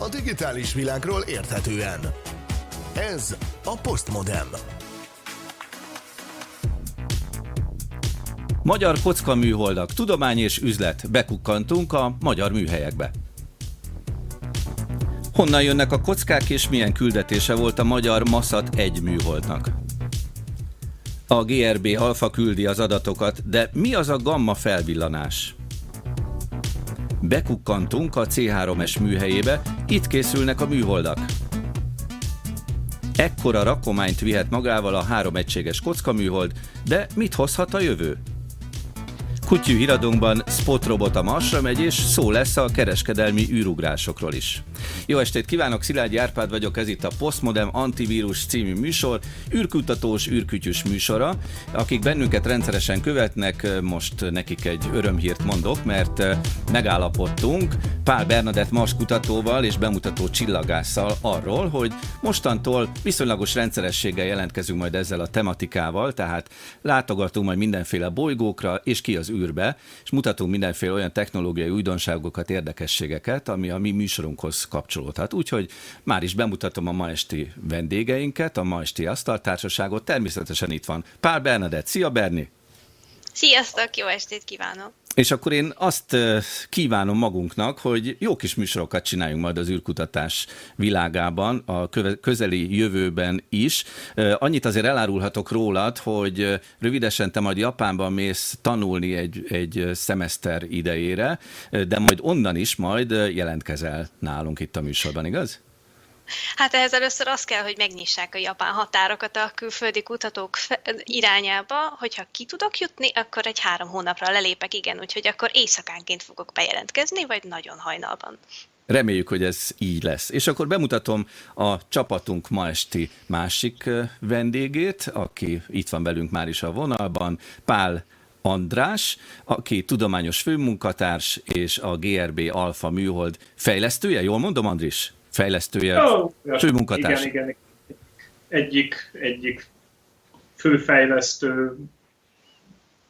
a digitális világról érthetően. Ez a Postmodem. Magyar kocka műholdak, tudomány és üzlet. Bekukkantunk a magyar műhelyekbe. Honnan jönnek a kockák és milyen küldetése volt a magyar Maszat egy műholdnak? A GRB Alfa küldi az adatokat, de mi az a gamma felvillanás? Bekukkantunk a C3-es műhelyébe, itt készülnek a műholdak. Ekkora rakományt vihet magával a három egységes kockaműhold, de mit hozhat a jövő? Kutyú híradónkban Spot Robot a Marsra megy, és szó lesz a kereskedelmi űrugrásokról is. Jó estét kívánok, Szilágyi Árpád vagyok, ez itt a Postmodem Antivírus című műsor, űrkutatós, űrkütyűs műsora. Akik bennünket rendszeresen követnek, most nekik egy örömhírt mondok, mert megállapodtunk Pál Bernadett Mars kutatóval és bemutató csillagásszal arról, hogy mostantól viszonylagos rendszerességgel jelentkezünk majd ezzel a tematikával, tehát látogatunk majd mindenféle bolygókra és ki az űrbe, és mutatunk mindenféle olyan technológiai újdonságokat, érdekességeket, ami a mi műsorunkhoz kapcsolódhat. Úgyhogy már is bemutatom a ma esti vendégeinket, a ma esti asztaltársaságot. Természetesen itt van Pál Bernadett. Szia Berni! Sziasztok, jó estét kívánok! És akkor én azt kívánom magunknak, hogy jó kis műsorokat csináljunk majd az űrkutatás világában, a közeli jövőben is. Annyit azért elárulhatok rólad, hogy rövidesen te majd Japánban mész tanulni egy, egy szemeszter idejére, de majd onnan is majd jelentkezel nálunk itt a műsorban, igaz? Hát ehhez először az kell, hogy megnyissák a japán határokat a külföldi kutatók irányába, hogyha ki tudok jutni, akkor egy három hónapra lelépek, igen, úgyhogy akkor éjszakánként fogok bejelentkezni, vagy nagyon hajnalban. Reméljük, hogy ez így lesz. És akkor bemutatom a csapatunk ma esti másik vendégét, aki itt van velünk már is a vonalban, Pál András, aki tudományos főmunkatárs és a GRB Alfa műhold fejlesztője. Jól mondom, Andris? Fejlesztője, oh, főmunkatárs. Igen, igen. Egyik, egyik főfejlesztő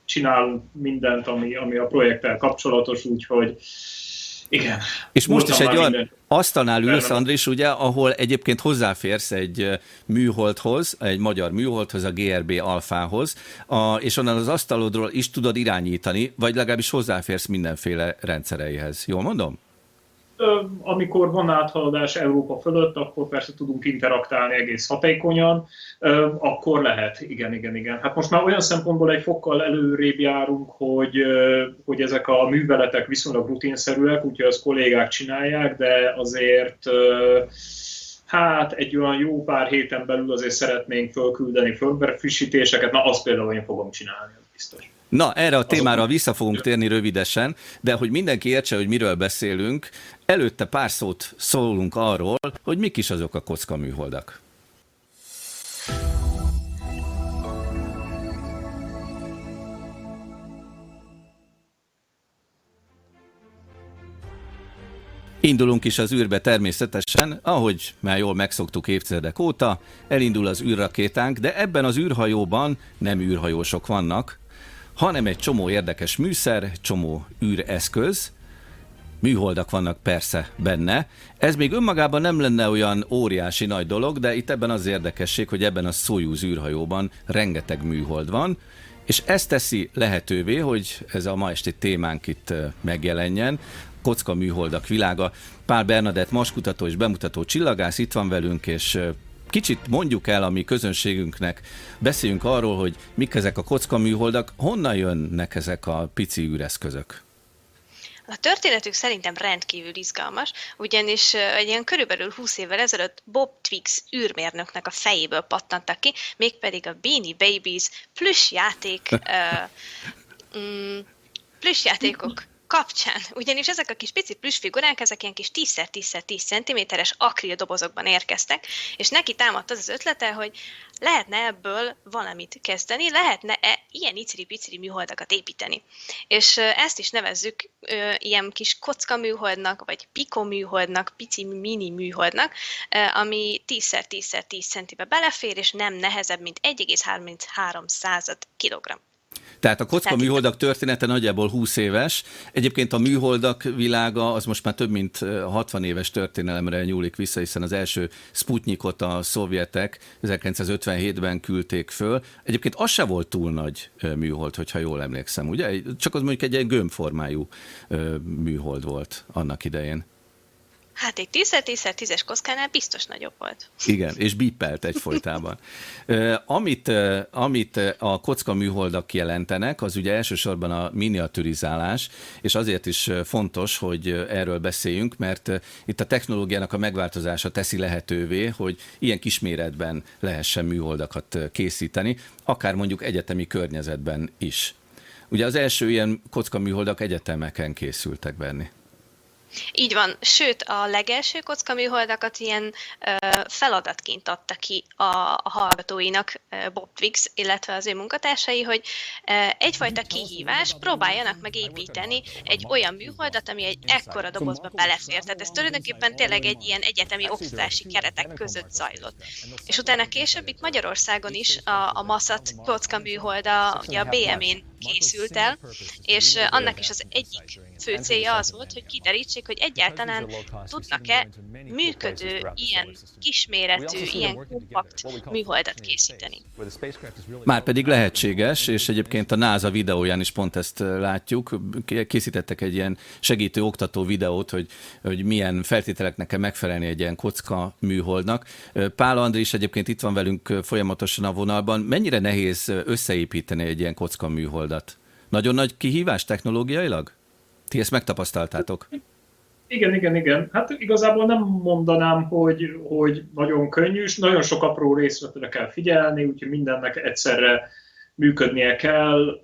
csinál mindent, ami, ami a projekttel kapcsolatos, úgyhogy igen. És most is egy olyan minden. asztalnál ülsz, Andris, ugye, ahol egyébként hozzáférsz egy műholdhoz, egy magyar műholdhoz, a GRB alfához, a, és onnan az asztalodról is tudod irányítani, vagy legalábbis hozzáférsz mindenféle rendszereihez. Jól mondom? Amikor van áthaladás Európa fölött, akkor persze tudunk interaktálni egész hatékonyan, akkor lehet, igen, igen, igen. Hát most már olyan szempontból egy fokkal előrébb járunk, hogy, hogy ezek a műveletek viszonylag rutinszerűek, úgyhogy az kollégák csinálják, de azért hát egy olyan jó pár héten belül azért szeretnénk fölküldeni firmware frissítéseket, na azt például én fogom csinálni, az biztos. Na, erre a témára vissza fogunk térni rövidesen, de hogy mindenki értse, hogy miről beszélünk, előtte pár szót szólunk arról, hogy mik is azok a kockaműholdak. Indulunk is az űrbe természetesen, ahogy már jól megszoktuk évtizedek óta, elindul az űrrakétánk, de ebben az űrhajóban nem űrhajósok vannak, hanem egy csomó érdekes műszer, csomó űreszköz, műholdak vannak persze benne. Ez még önmagában nem lenne olyan óriási nagy dolog, de itt ebben az érdekesség, hogy ebben a Soyuz űrhajóban rengeteg műhold van, és ez teszi lehetővé, hogy ez a ma esti témánk itt megjelenjen, kocka műholdak világa. Pál Bernadett maskutató és bemutató csillagász itt van velünk, és kicsit mondjuk el a mi közönségünknek, beszéljünk arról, hogy mik ezek a kocka műholdak, honnan jönnek ezek a pici űreszközök? A történetük szerintem rendkívül izgalmas, ugyanis egy ilyen körülbelül 20 évvel ezelőtt Bob Twix űrmérnöknek a fejéből pattantak ki, mégpedig a Beanie Babies plusz játék uh, mm, plusz játékok kapcsán, ugyanis ezek a kis pici plüsfigurák, ezek ilyen kis 10x10x10 cm-es akril dobozokban érkeztek, és neki támadt az az ötlete, hogy lehetne ebből valamit kezdeni, lehetne-e ilyen iciri-piciri műholdakat építeni. És ezt is nevezzük ö, ilyen kis kocka műholdnak, vagy piko műholdnak, pici mini műholdnak, ö, ami 10x10x10 cm belefér, és nem nehezebb, mint 1,33 kilogramm. Tehát a kocka műholdak története nagyjából 20 éves. Egyébként a műholdak világa az most már több mint 60 éves történelemre nyúlik vissza, hiszen az első Sputnikot a szovjetek 1957-ben küldték föl. Egyébként az se volt túl nagy műhold, hogyha jól emlékszem, ugye? Csak az mondjuk egy ilyen gömbformájú műhold volt annak idején. Hát egy 10 10 10-es kockánál biztos nagyobb volt. Igen, és bippelt egyfolytában. amit, amit a kocka műholdak jelentenek, az ugye elsősorban a miniaturizálás, és azért is fontos, hogy erről beszéljünk, mert itt a technológiának a megváltozása teszi lehetővé, hogy ilyen kisméretben lehessen műholdakat készíteni, akár mondjuk egyetemi környezetben is. Ugye az első ilyen kocka műholdak egyetemeken készültek benni. Így van, sőt a legelső kocka műholdakat ilyen ö, feladatként adta ki a, a hallgatóinak Bob Twix, illetve az ő munkatársai, hogy ö, egyfajta kihívás, próbáljanak meg építeni egy olyan műholdat, ami egy ekkora dobozba belefér. Tehát ez tulajdonképpen tényleg egy ilyen egyetemi oktatási keretek között zajlott. És utána később itt Magyarországon is a, a Massat kocka műholda, ugye a BM-én készült el, és annak is az egyik fő célja az volt, hogy kiderítsék, hogy egyáltalán tudnak-e működő, ilyen kisméretű, ilyen kompakt műholdat készíteni. Már pedig lehetséges, és egyébként a NASA videóján is pont ezt látjuk. Készítettek egy ilyen segítő oktató videót, hogy, hogy milyen feltételeknek kell megfelelni egy ilyen kocka műholdnak. Pál Andris egyébként itt van velünk folyamatosan a vonalban. Mennyire nehéz összeépíteni egy ilyen kocka műholdat? Nagyon nagy kihívás technológiailag? Ti ezt megtapasztaltátok? Igen, igen, igen. Hát igazából nem mondanám, hogy, hogy nagyon könnyű, és nagyon sok apró részletre kell figyelni, úgyhogy mindennek egyszerre működnie kell,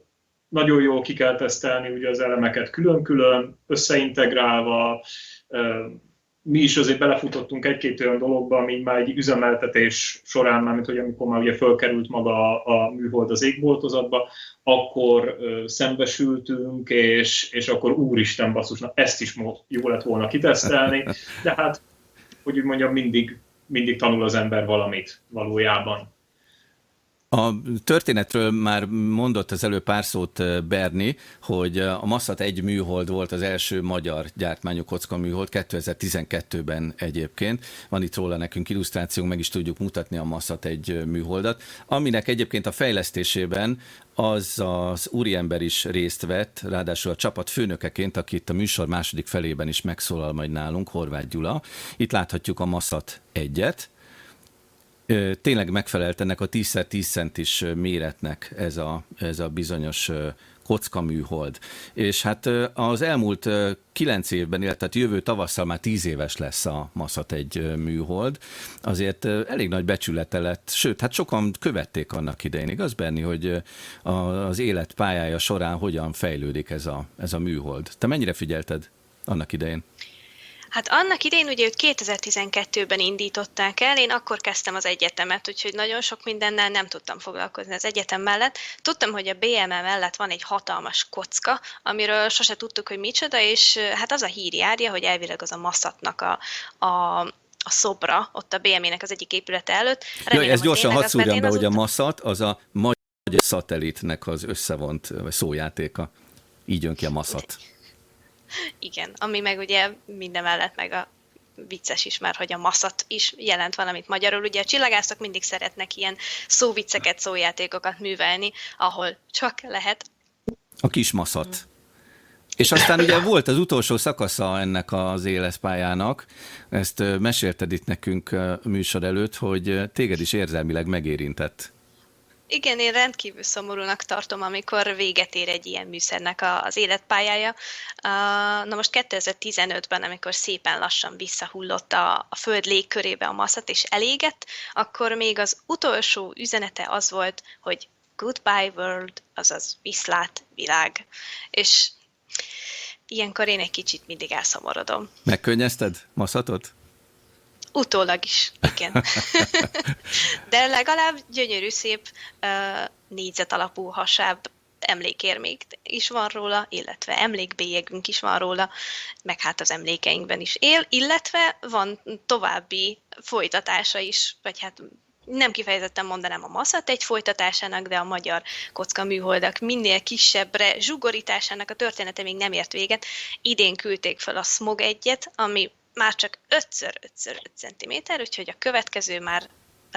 nagyon jól ki kell tesztelni ugye az elemeket külön-külön, összeintegrálva, mi is azért belefutottunk egy-két olyan dologba, ami már egy üzemeltetés során, már hogy amikor már ugye fölkerült maga a, a műhold az égboltozatba, akkor ö, szembesültünk, és, és akkor úristen basszus, na ezt is jó lett volna kitesztelni, de hát, hogy úgy mondjam, mindig, mindig tanul az ember valamit valójában. A történetről már mondott az elő pár szót eh, Berni, hogy eh, a Massat egy műhold volt az első magyar gyártmányú kocka műhold 2012-ben egyébként. Van itt róla nekünk illusztrációnk, meg is tudjuk mutatni a Massat egy eh, műholdat, aminek egyébként a fejlesztésében az az úriember is részt vett, ráadásul a csapat főnökeként, aki itt a műsor második felében is megszólal majd nálunk, Horváth Gyula. Itt láthatjuk a Massat egyet, tényleg megfelelt ennek a 10x10 centis méretnek ez a, ez a bizonyos kocka műhold. És hát az elmúlt kilenc évben, illetve hát jövő tavasszal már tíz éves lesz a Maszat egy műhold, azért elég nagy becsülete lett, sőt, hát sokan követték annak idején, igaz Benni, hogy az élet pályája során hogyan fejlődik ez a, ez a műhold. Te mennyire figyelted annak idején? Hát annak idején ugye őt 2012-ben indították el, én akkor kezdtem az egyetemet, úgyhogy nagyon sok mindennel nem tudtam foglalkozni az egyetem mellett. Tudtam, hogy a BME mellett van egy hatalmas kocka, amiről sose tudtuk, hogy micsoda, és hát az a hír járja, hogy elvileg az a Masszatnak a, a a szobra, ott a BME-nek az egyik épülete előtt. Remélem, Jaj, ez gyorsan hadd szúrjam be, hogy a Masszat az a magyar szatellitnek az összevont szójátéka. Így jön ki a Masszat. Igen, ami meg ugye minden mellett meg a vicces is már, hogy a maszat is jelent valamit magyarul. Ugye a csillagászok mindig szeretnek ilyen szóvicceket, szójátékokat művelni, ahol csak lehet. A kis maszat. És aztán ugye volt az utolsó szakasza ennek az éleszpályának, ezt mesélted itt nekünk műsor előtt, hogy téged is érzelmileg megérintett. Igen, én rendkívül szomorúnak tartom, amikor véget ér egy ilyen műszernek az életpályája. Na most 2015-ben, amikor szépen lassan visszahullott a, a Föld légkörébe a masszat és elégett, akkor még az utolsó üzenete az volt, hogy goodbye world, azaz viszlát világ. És ilyenkor én egy kicsit mindig elszomorodom. Megkönnyezted Maszatot? Utólag is, igen. De legalább gyönyörű, szép uh, négyzet alapú hasáb emlékérmék is van róla, illetve emlékbélyegünk is van róla, meg hát az emlékeinkben is él, illetve van további folytatása is, vagy hát nem kifejezetten mondanám a Maszat egy folytatásának, de a magyar kocka műholdak minél kisebbre zsugorításának a története még nem ért véget. Idén küldték fel a Smog egyet, ami már csak 5x5x5 cm, úgyhogy a következő már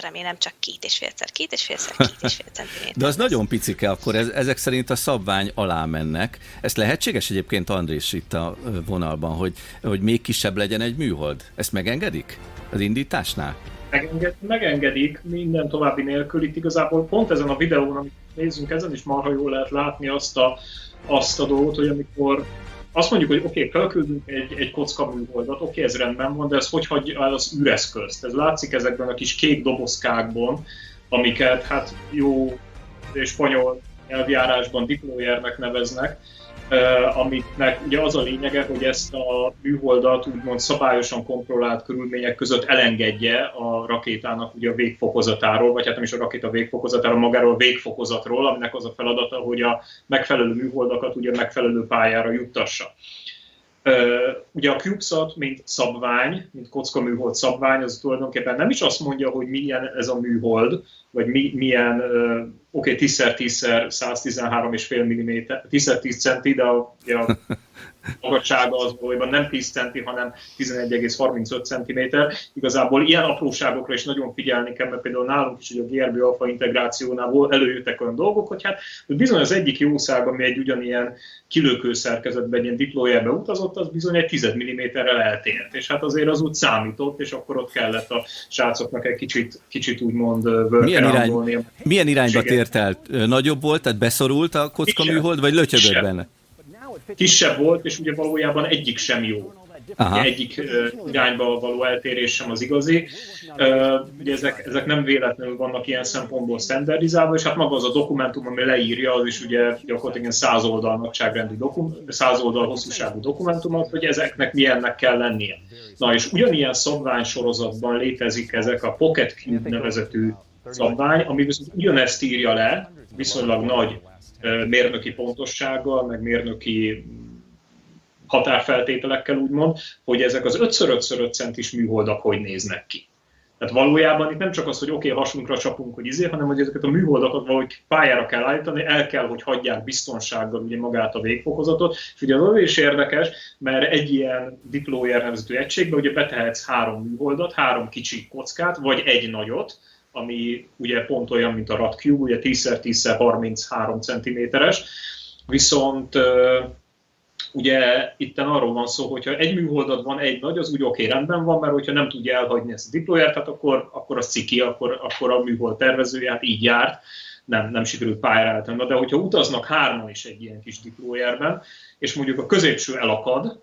remélem csak két és félszer, két és félszer, két és fél centiméter. De az nagyon picike, akkor ez, ezek szerint a szabvány alá mennek. Ez lehetséges egyébként, Andrés, itt a vonalban, hogy, hogy még kisebb legyen egy műhold? Ezt megengedik az indításnál? Megenged, megengedik minden további nélkül. Itt igazából pont ezen a videón, amit nézzünk, ezen is marha jól lehet látni azt a, azt a dolgot, hogy amikor azt mondjuk, hogy oké, okay, felküldünk egy, egy kocka műholdat, oké, okay, ez rendben van, de ez hogy hagyja el az üreszközt? Ez látszik ezekben a kis kék dobozkákban, amiket hát jó és spanyol elvjárásban diployernek neveznek, amiknek ugye az a lényege, hogy ezt a műholdat úgymond szabályosan kontrollált körülmények között elengedje a rakétának ugye a végfokozatáról, vagy hát nem is a rakéta végfokozatáról, magáról a végfokozatról, aminek az a feladata, hogy a megfelelő műholdakat ugye megfelelő pályára juttassa. Ugye a CubeSat, mint szabvány, mint kocka műhold szabvány, az tulajdonképpen nem is azt mondja, hogy milyen ez a műhold, vagy mi, milyen, oké, okay, 10x10 113,5 mm, 10x10 centi, de a, a magassága az valójában nem 10 centi, hanem 11,35 cm. Igazából ilyen apróságokra is nagyon figyelni kell, mert például nálunk is hogy a GRB alfa integrációnál előjöttek olyan dolgok, hogy hát bizony az egyik jószág, ami egy ugyanilyen kilőkő szerkezetben, ilyen diployerbe utazott, az bizony egy 10 mm-rel eltért. És hát azért az úgy számított, és akkor ott kellett a srácoknak egy kicsit, kicsit úgymond milyen, irány, milyen irányba tért el? Nagyobb volt, tehát beszorult a kocka műhold, vagy lötyögött benne? Kisebb volt, és ugye valójában egyik sem jó. Aha. Egyik uh, irányba való eltérés sem az igazi. Uh, ugye ezek, ezek nem véletlenül vannak ilyen szempontból standardizálva, és hát maga az a dokumentum, ami leírja, az is ugye gyakorlatilag száz oldal nagyságrendű dokumentum, száz oldal hosszúságú dokumentumot, hogy ezeknek milyennek kell lennie. Na és ugyanilyen szabvány sorozatban létezik ezek a Pocket Cube nevezetű szabvány, ami viszont ugyanezt írja le, viszonylag nagy mérnöki pontossággal, meg mérnöki határfeltételekkel úgymond, hogy ezek az 5x5x5 centis műholdak hogy néznek ki. Tehát valójában itt nem csak az, hogy oké, okay, hasunkra csapunk, hogy izé, hanem hogy ezeket a műholdakat valahogy pályára kell állítani, el kell, hogy hagyják biztonsággal ugye magát a végfokozatot. És ugye az is érdekes, mert egy ilyen diployer nevezetű egységbe ugye betehetsz három műholdat, három kicsi kockát, vagy egy nagyot, ami ugye pont olyan, mint a RADCube, ugye 10x10x33 cm-es, viszont ugye itt arról van szó, hogyha egy műholdat van, egy nagy, az úgy oké, okay, rendben van, mert hogyha nem tudja elhagyni ezt a diployert, tehát akkor, akkor az ciki, akkor, akkor a műhold tervezője hát így járt, nem, nem sikerült pályára eltenni. De hogyha utaznak hárman is egy ilyen kis diployerben, és mondjuk a középső elakad,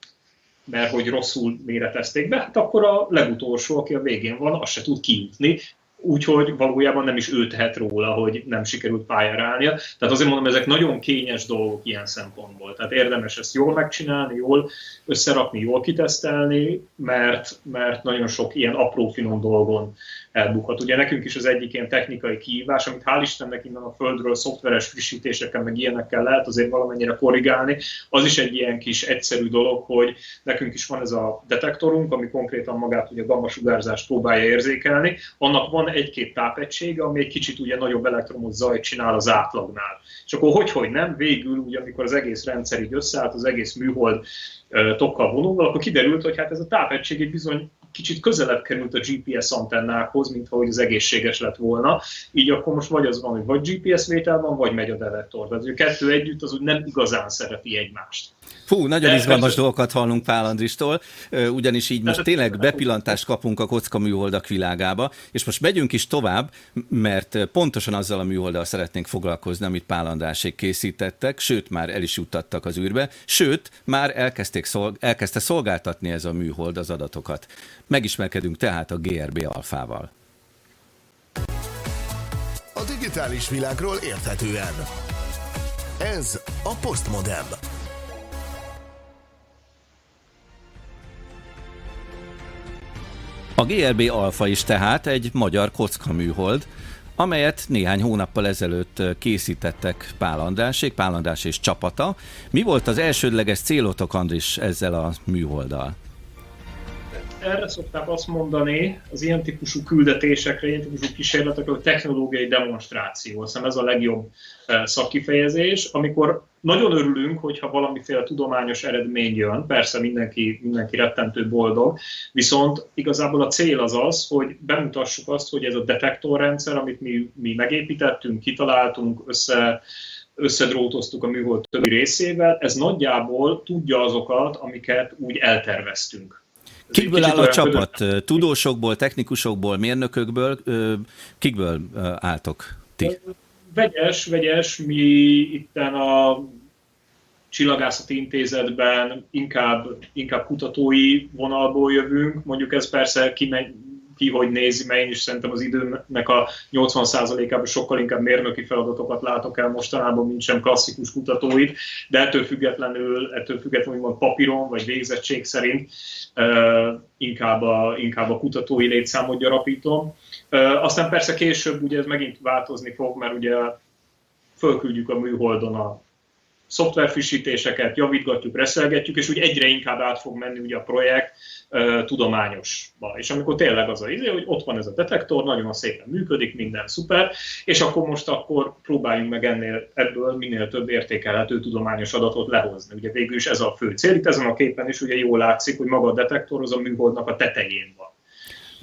mert hogy rosszul méretezték be, hát akkor a legutolsó, aki a végén van, az se tud kijutni, úgyhogy valójában nem is ő tehet róla, hogy nem sikerült pályára állnia. Tehát azért mondom, ezek nagyon kényes dolgok ilyen szempontból. Tehát érdemes ezt jól megcsinálni, jól összerakni, jól kitesztelni, mert, mert nagyon sok ilyen apró finom dolgon elbukhat. Ugye nekünk is az egyik ilyen technikai kihívás, amit hál' Istennek innen a földről szoftveres frissítéseken, meg ilyenekkel lehet azért valamennyire korrigálni, az is egy ilyen kis egyszerű dolog, hogy nekünk is van ez a detektorunk, ami konkrétan magát ugye gamma sugárzást próbálja érzékelni, annak van egy-két tápegysége, ami egy kicsit ugye nagyobb elektromos zajt csinál az átlagnál. És akkor hogy, hogy nem, végül ugye amikor az egész rendszer így összeállt, az egész műhold tokkal vonulva, akkor kiderült, hogy hát ez a tápegység egy bizony kicsit közelebb került a GPS antennákhoz, mint ahogy az egészséges lett volna. Így akkor most vagy az van, hogy vagy GPS vétel van, vagy megy a detektor. Tehát a kettő együtt az úgy nem igazán szereti egymást. Fú, nagyon De izgalmas persze. dolgokat hallunk Pál Andristól, ugyanis így most tényleg bepillantást kapunk a kocka műholdak világába, és most megyünk is tovább, mert pontosan azzal a műholdal szeretnénk foglalkozni, amit Pál Andrásék készítettek, sőt, már el is juttattak az űrbe, sőt, már elkezdték szolg- elkezdte szolgáltatni ez a műhold az adatokat. Megismerkedünk tehát a GRB alfával. A digitális világról érthetően. Ez a Postmodem. A GRB Alfa is tehát egy magyar kockaműhold, amelyet néhány hónappal ezelőtt készítettek Pál Andrásék, Pál András és csapata. Mi volt az elsődleges célotok, Andris, ezzel a műholddal? Erre szokták azt mondani az ilyen típusú küldetésekre, ilyen típusú kísérletekre, hogy technológiai demonstráció. Aztán ez a legjobb szakkifejezés, amikor nagyon örülünk, hogyha valamiféle tudományos eredmény jön, persze mindenki, mindenki rettentő boldog, viszont igazából a cél az az, hogy bemutassuk azt, hogy ez a detektorrendszer, amit mi, mi megépítettünk, kitaláltunk, össze, összedrótoztuk a műhold többi részével, ez nagyjából tudja azokat, amiket úgy elterveztünk. Kikből áll a csapat? Között... Tudósokból, technikusokból, mérnökökből? Kikből álltok ti? Vegyes, vegyes. Mi itten a Csillagászati Intézetben inkább, inkább kutatói vonalból jövünk. Mondjuk ez persze kimegy, ki hogy nézi, mert én is szerintem az időnek a 80%-ában sokkal inkább mérnöki feladatokat látok el mostanában, mint sem klasszikus kutatóit, de ettől függetlenül, ettől függetlenül mond papíron vagy végzettség szerint inkább, a, inkább a kutatói létszámot gyarapítom. Aztán persze később ugye ez megint változni fog, mert ugye fölküldjük a műholdon a szoftverfrissítéseket, javítgatjuk, reszelgetjük, és úgy egyre inkább át fog menni ugye a projekt uh, tudományosba. És amikor tényleg az a izé, hogy ott van ez a detektor, nagyon szépen működik, minden szuper, és akkor most akkor próbáljunk meg ennél ebből minél több értékelhető tudományos adatot lehozni. Ugye végül is ez a fő cél. Itt ezen a képen is ugye jól látszik, hogy maga a detektor az a műholdnak a tetején van.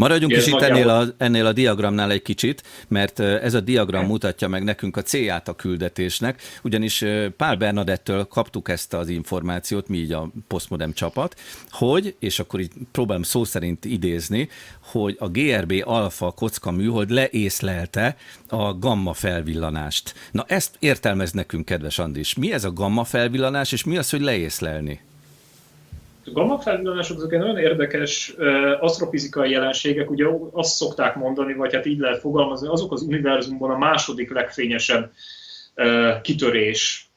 Maradjunk is itt ennél a, ennél a diagramnál egy kicsit, mert ez a diagram mutatja meg nekünk a célját a küldetésnek, ugyanis Pál Bernadettől kaptuk ezt az információt, mi így a Postmodem csapat, hogy, és akkor így próbálom szó szerint idézni, hogy a GRB alfa kocka műhold leészlelte a gamma felvillanást. Na ezt értelmez nekünk, kedves Andis. Mi ez a gamma felvillanás, és mi az, hogy leészlelni? A gamma felvillanások azok nagyon érdekes uh, asztrofizikai jelenségek, ugye azt szokták mondani, vagy hát így lehet fogalmazni, azok az univerzumban a második legfényesebb uh, kitörés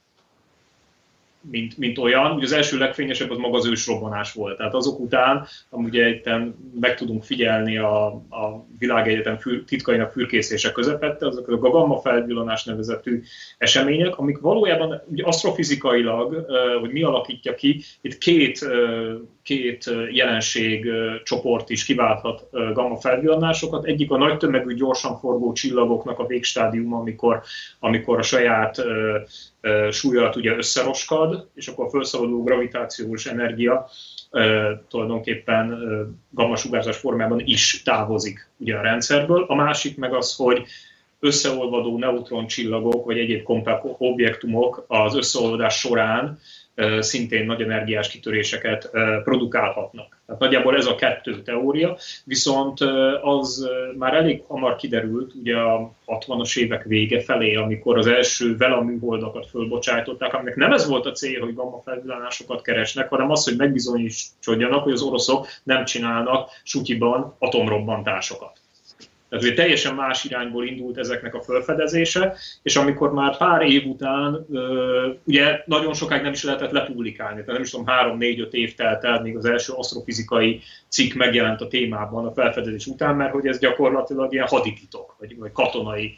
mint, mint olyan. Ugye az első legfényesebb az maga az ősrobbanás volt. Tehát azok után, amúgy egyten meg tudunk figyelni a, a világegyetem für, titkainak fürkészése közepette, azok a gamma felvillanás nevezetű események, amik valójában ugye asztrofizikailag, hogy mi alakítja ki, itt két, két jelenség csoport is kiválthat gamma felvillanásokat. Egyik a nagy tömegű, gyorsan forgó csillagoknak a végstádium, amikor, amikor a saját súlyat ugye összeroskad, és akkor a felszabaduló gravitációs energia tulajdonképpen gammasugárzás formában is távozik ugye a rendszerből. A másik meg az, hogy összeolvadó neutroncsillagok vagy egyéb kompakt objektumok az összeolvadás során szintén nagy energiás kitöréseket produkálhatnak. Tehát nagyjából ez a kettő teória, viszont az már elég hamar kiderült, ugye a 60-as évek vége felé, amikor az első vela műholdakat fölbocsájtották, aminek nem ez volt a cél, hogy gamma felvillánásokat keresnek, hanem az, hogy megbizonyítsodjanak, hogy az oroszok nem csinálnak sutyiban atomrobbantásokat. Tehát ugye teljesen más irányból indult ezeknek a felfedezése, és amikor már pár év után, ugye nagyon sokáig nem is lehetett lepublikálni, tehát nem is tudom, három-négy-öt év telt el, még az első asztrofizikai cikk megjelent a témában a felfedezés után, mert hogy ez gyakorlatilag ilyen hadititok, vagy, vagy katonai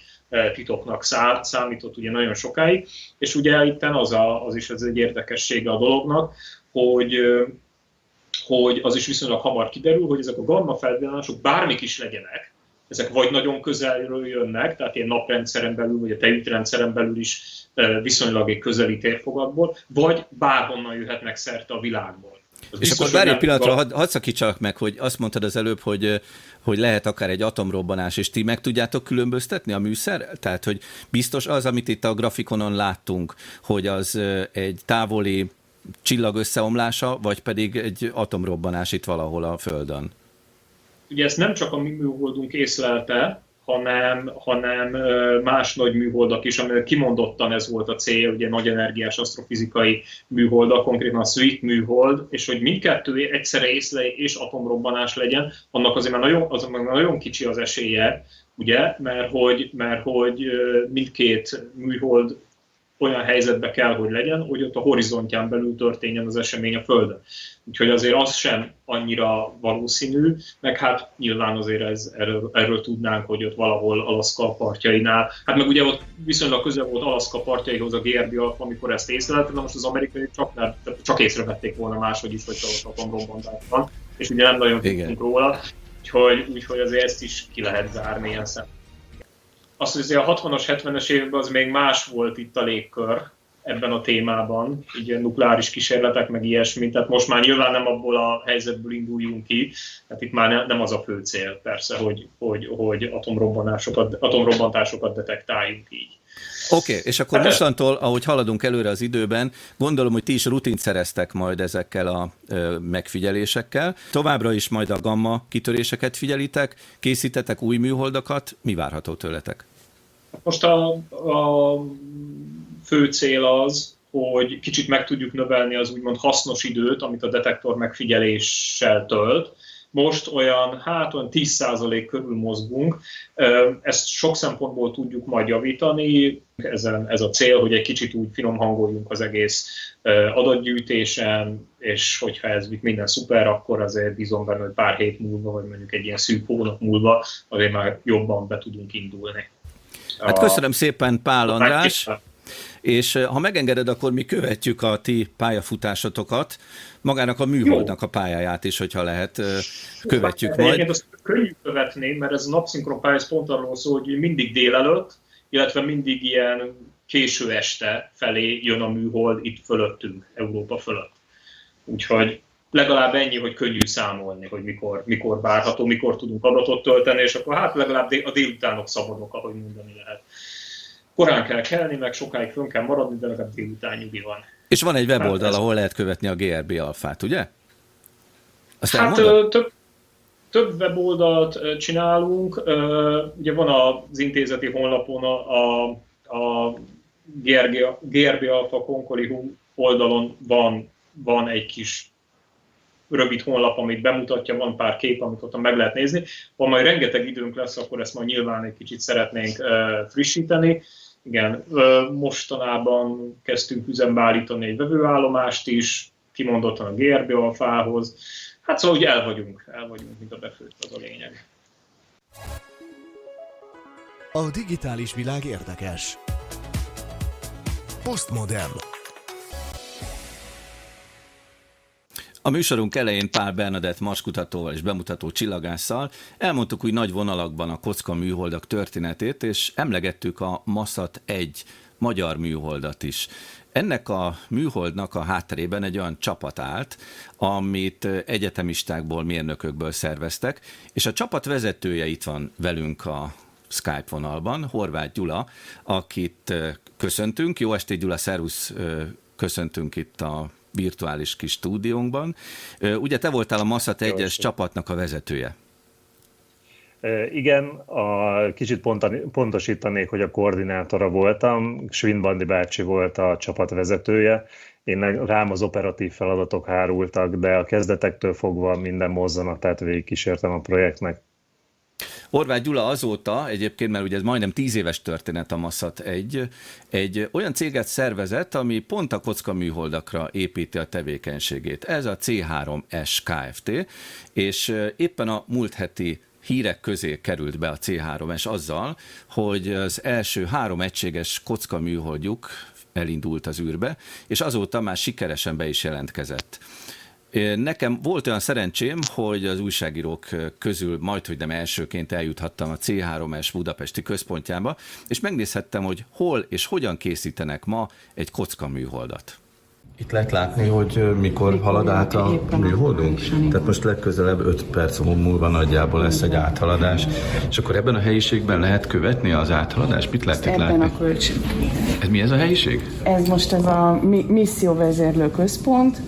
titoknak számított ugye nagyon sokáig, és ugye itt az, a, az is ez egy érdekessége a dolognak, hogy hogy az is viszonylag hamar kiderül, hogy ezek a gamma felvillanások bármik is legyenek, ezek vagy nagyon közelről jönnek, tehát ilyen naprendszeren belül, vagy a tejútrendszeren belül is viszonylag egy közeli térfogatból, vagy bárhonnan jöhetnek szerte a világból. Az és akkor várj egy pillanatra, hadd had szakítsalak meg, hogy azt mondtad az előbb, hogy, hogy lehet akár egy atomrobbanás, és ti meg tudjátok különböztetni a műszer? Tehát, hogy biztos az, amit itt a grafikonon láttunk, hogy az egy távoli csillag összeomlása, vagy pedig egy atomrobbanás itt valahol a Földön? Ugye ezt nem csak a mi műholdunk észlelte, hanem, hanem más nagy műholdak is, amelyek kimondottan ez volt a cél, ugye nagy energiás asztrofizikai műholdak, konkrétan a SWIFT műhold, és hogy mindkettő egyszerre észle és atomrobbanás legyen, annak azért már nagyon, az már nagyon kicsi az esélye, ugye, mert hogy, mert hogy mindkét műhold olyan helyzetbe kell, hogy legyen, hogy ott a horizontján belül történjen az esemény a Földön. Úgyhogy azért az sem annyira valószínű, meg hát nyilván azért ez, erről, erről tudnánk, hogy ott valahol Alaszka partjainál, hát meg ugye ott viszonylag közel volt Alaszka partjaihoz a GRB alap, amikor ezt észleltek, de most az amerikai csak, nem, csak észrevették volna máshogy is, hogy ott atomrobbantás van. és ugye nem nagyon tudunk róla, úgyhogy, úgyhogy azért ezt is ki lehet zárni ilyen szem. Azt, hogy azért a 60-as, 70-es években az még más volt itt a légkör, ebben a témában, így nukleáris kísérletek, meg ilyesmi. Tehát most már nyilván nem abból a helyzetből induljunk ki, tehát itt már nem az a fő cél persze, hogy, hogy, hogy atomrobbanásokat, atomrobbantásokat detektáljunk így. Oké, okay, és akkor mostantól, ahogy haladunk előre az időben, gondolom, hogy ti is rutint szereztek majd ezekkel a ö, megfigyelésekkel. Továbbra is majd a gamma kitöréseket figyelitek, készítetek új műholdakat, mi várható tőletek? Most a, a fő cél az, hogy kicsit meg tudjuk növelni az úgymond hasznos időt, amit a detektor megfigyeléssel tölt. Most olyan, hát olyan 10% körül mozgunk, ezt sok szempontból tudjuk majd javítani, ezen, ez a cél, hogy egy kicsit úgy finom hangoljunk az egész adatgyűjtésen, és hogyha ez minden szuper, akkor azért bízom benne, hogy pár hét múlva, vagy mondjuk egy ilyen szűk hónap múlva azért már jobban be tudunk indulni. Hát köszönöm szépen Pál András. És ha megengeded, akkor mi követjük a ti pályafutásotokat, magának a műholdnak a pályáját is, hogyha lehet, követjük hát, majd. Egyébként azt könnyű követni, mert ez a napszinkron pálya pont arról szól, hogy mindig délelőtt, illetve mindig ilyen késő este felé jön a műhold itt fölöttünk, Európa fölött. Úgyhogy legalább ennyi, hogy könnyű számolni, hogy mikor, mikor várható, mikor tudunk adatot tölteni, és akkor hát legalább a délutánok szabadok, ahogy mondani lehet korán kell kelni, meg sokáig fönn kell maradni, de legalább délután nyugi van. És van egy weboldal, hát ahol lehet követni a GRB alfát, ugye? Azt hát több, több weboldalt csinálunk. Ugye van az intézeti honlapon a, a GRB, GRB Alpha Concoli oldalon van, van egy kis rövid honlap, amit bemutatja, van pár kép, amit ott meg lehet nézni. Ha majd rengeteg időnk lesz, akkor ezt majd nyilván egy kicsit szeretnénk frissíteni. Igen, mostanában kezdtünk üzembe állítani egy vevőállomást is, kimondottan a GRB alfához. Hát szóval, hogy el vagyunk, el vagyunk, mint a befőtt, az a lényeg. A digitális világ érdekes. Postmodern. A műsorunk elején Pál Bernadett maskutatóval és bemutató csillagásszal elmondtuk úgy nagy vonalakban a kocka műholdak történetét, és emlegettük a Massat egy magyar műholdat is. Ennek a műholdnak a hátterében egy olyan csapat állt, amit egyetemistákból, mérnökökből szerveztek, és a csapat vezetője itt van velünk a Skype vonalban, Horváth Gyula, akit köszöntünk. Jó estét, Gyula, szervusz, köszöntünk itt a virtuális kis stúdiónkban. Ugye te voltál a Massat egyes csapatnak a vezetője. Igen, a, kicsit pontosítanék, hogy a koordinátora voltam, Svinbandi bácsi volt a csapat vezetője, én rám az operatív feladatok hárultak, de a kezdetektől fogva minden mozzanatát végig kísértem a projektnek. Horváth Gyula azóta, egyébként, mert ugye ez majdnem tíz éves történet a Massat egy, egy olyan céget szervezett, ami pont a kocka műholdakra építi a tevékenységét. Ez a C3S Kft. És éppen a múlt heti hírek közé került be a C3S azzal, hogy az első három egységes kocka műholdjuk elindult az űrbe, és azóta már sikeresen be is jelentkezett. Nekem volt olyan szerencsém, hogy az újságírók közül majd, hogy nem elsőként eljuthattam a C3S Budapesti központjába, és megnézhettem, hogy hol és hogyan készítenek ma egy kocka műholdat. Itt lehet látni, hogy mikor halad át a műholdunk? Tehát most legközelebb 5 perc múlva nagyjából lesz egy áthaladás, és akkor ebben a helyiségben lehet követni az áthaladást? Mit lehet itt látni? A ez mi ez a helyiség? Ez most ez a misszióvezérlő központ,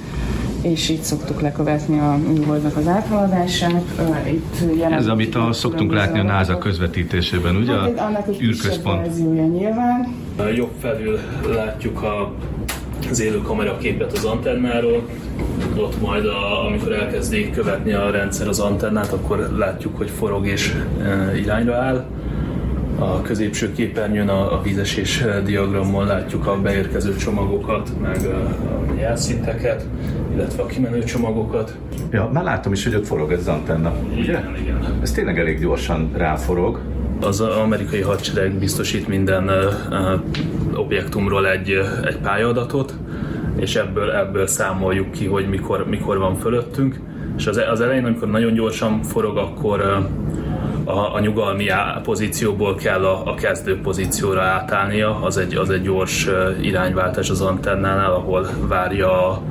és így szoktuk lekövetni a műholdnak az áthaladását. Itt Ez, amit a, szoktunk látni a NASA közvetítésében, ugye? Hát, annak egy űrközpont. nyilván. Jobb felül látjuk a az élő kameraképet az antennáról, ott majd a, amikor elkezdi követni a rendszer az antennát, akkor látjuk, hogy forog és e, irányra áll. A középső képernyőn a, a vízesés diagramon látjuk a beérkező csomagokat, meg a, a jelszinteket, illetve a kimenő csomagokat. Ja, már látom is, hogy ott forog ez az antenna, ugye? Igen, igen. Ez tényleg elég gyorsan ráforog. Az amerikai hadsereg biztosít minden uh, objektumról egy, egy pályadatot, és ebből, ebből számoljuk ki, hogy mikor, mikor van fölöttünk, És az, az elején, amikor nagyon gyorsan forog, akkor a, a nyugalmi pozícióból kell a, a kezdő pozícióra átállnia, az egy, az egy gyors irányváltás az antennánál, ahol várja a,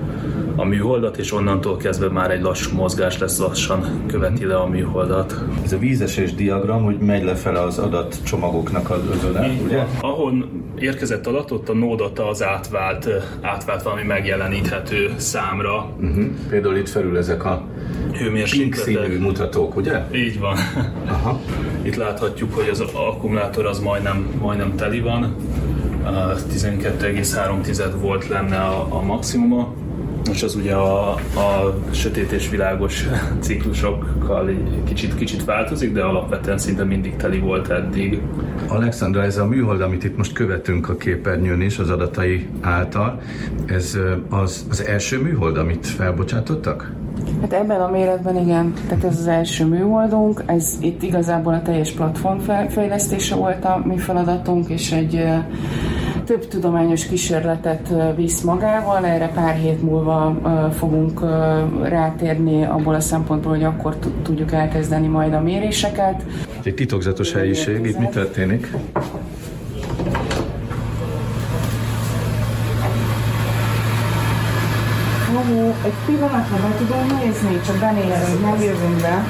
a műholdat, és onnantól kezdve már egy lassú mozgás lesz, lassan követi le a műholdat. Ez a vízesés diagram, hogy megy lefele az adatcsomagoknak az ödöle, ugye? Ahol érkezett adat, ott a nódata az átvált, átvált valami megjeleníthető számra. Uh-huh. Például itt felül ezek a pink színű mutatók, ugye? Így van. Aha. Itt láthatjuk, hogy az akkumulátor az majdnem, majdnem teli van. 12,3 volt lenne a, a maximuma és az ugye a, a sötét és világos ciklusokkal kicsit, kicsit változik, de alapvetően szinte mindig teli volt eddig. Alexandra, ez a műhold, amit itt most követünk a képernyőn is az adatai által, ez az, az első műhold, amit felbocsátottak? Hát ebben a méretben igen, tehát ez az első műholdunk, ez itt igazából a teljes platform fejlesztése volt a mi feladatunk, és egy több tudományos kísérletet visz magával, erre pár hét múlva fogunk rátérni abból a szempontból, hogy akkor tudjuk elkezdeni majd a méréseket. Egy titokzatos helyiség, itt mi történik? Jó, egy pillanatra be tudom nézni, csak benézünk, nem jövünk be.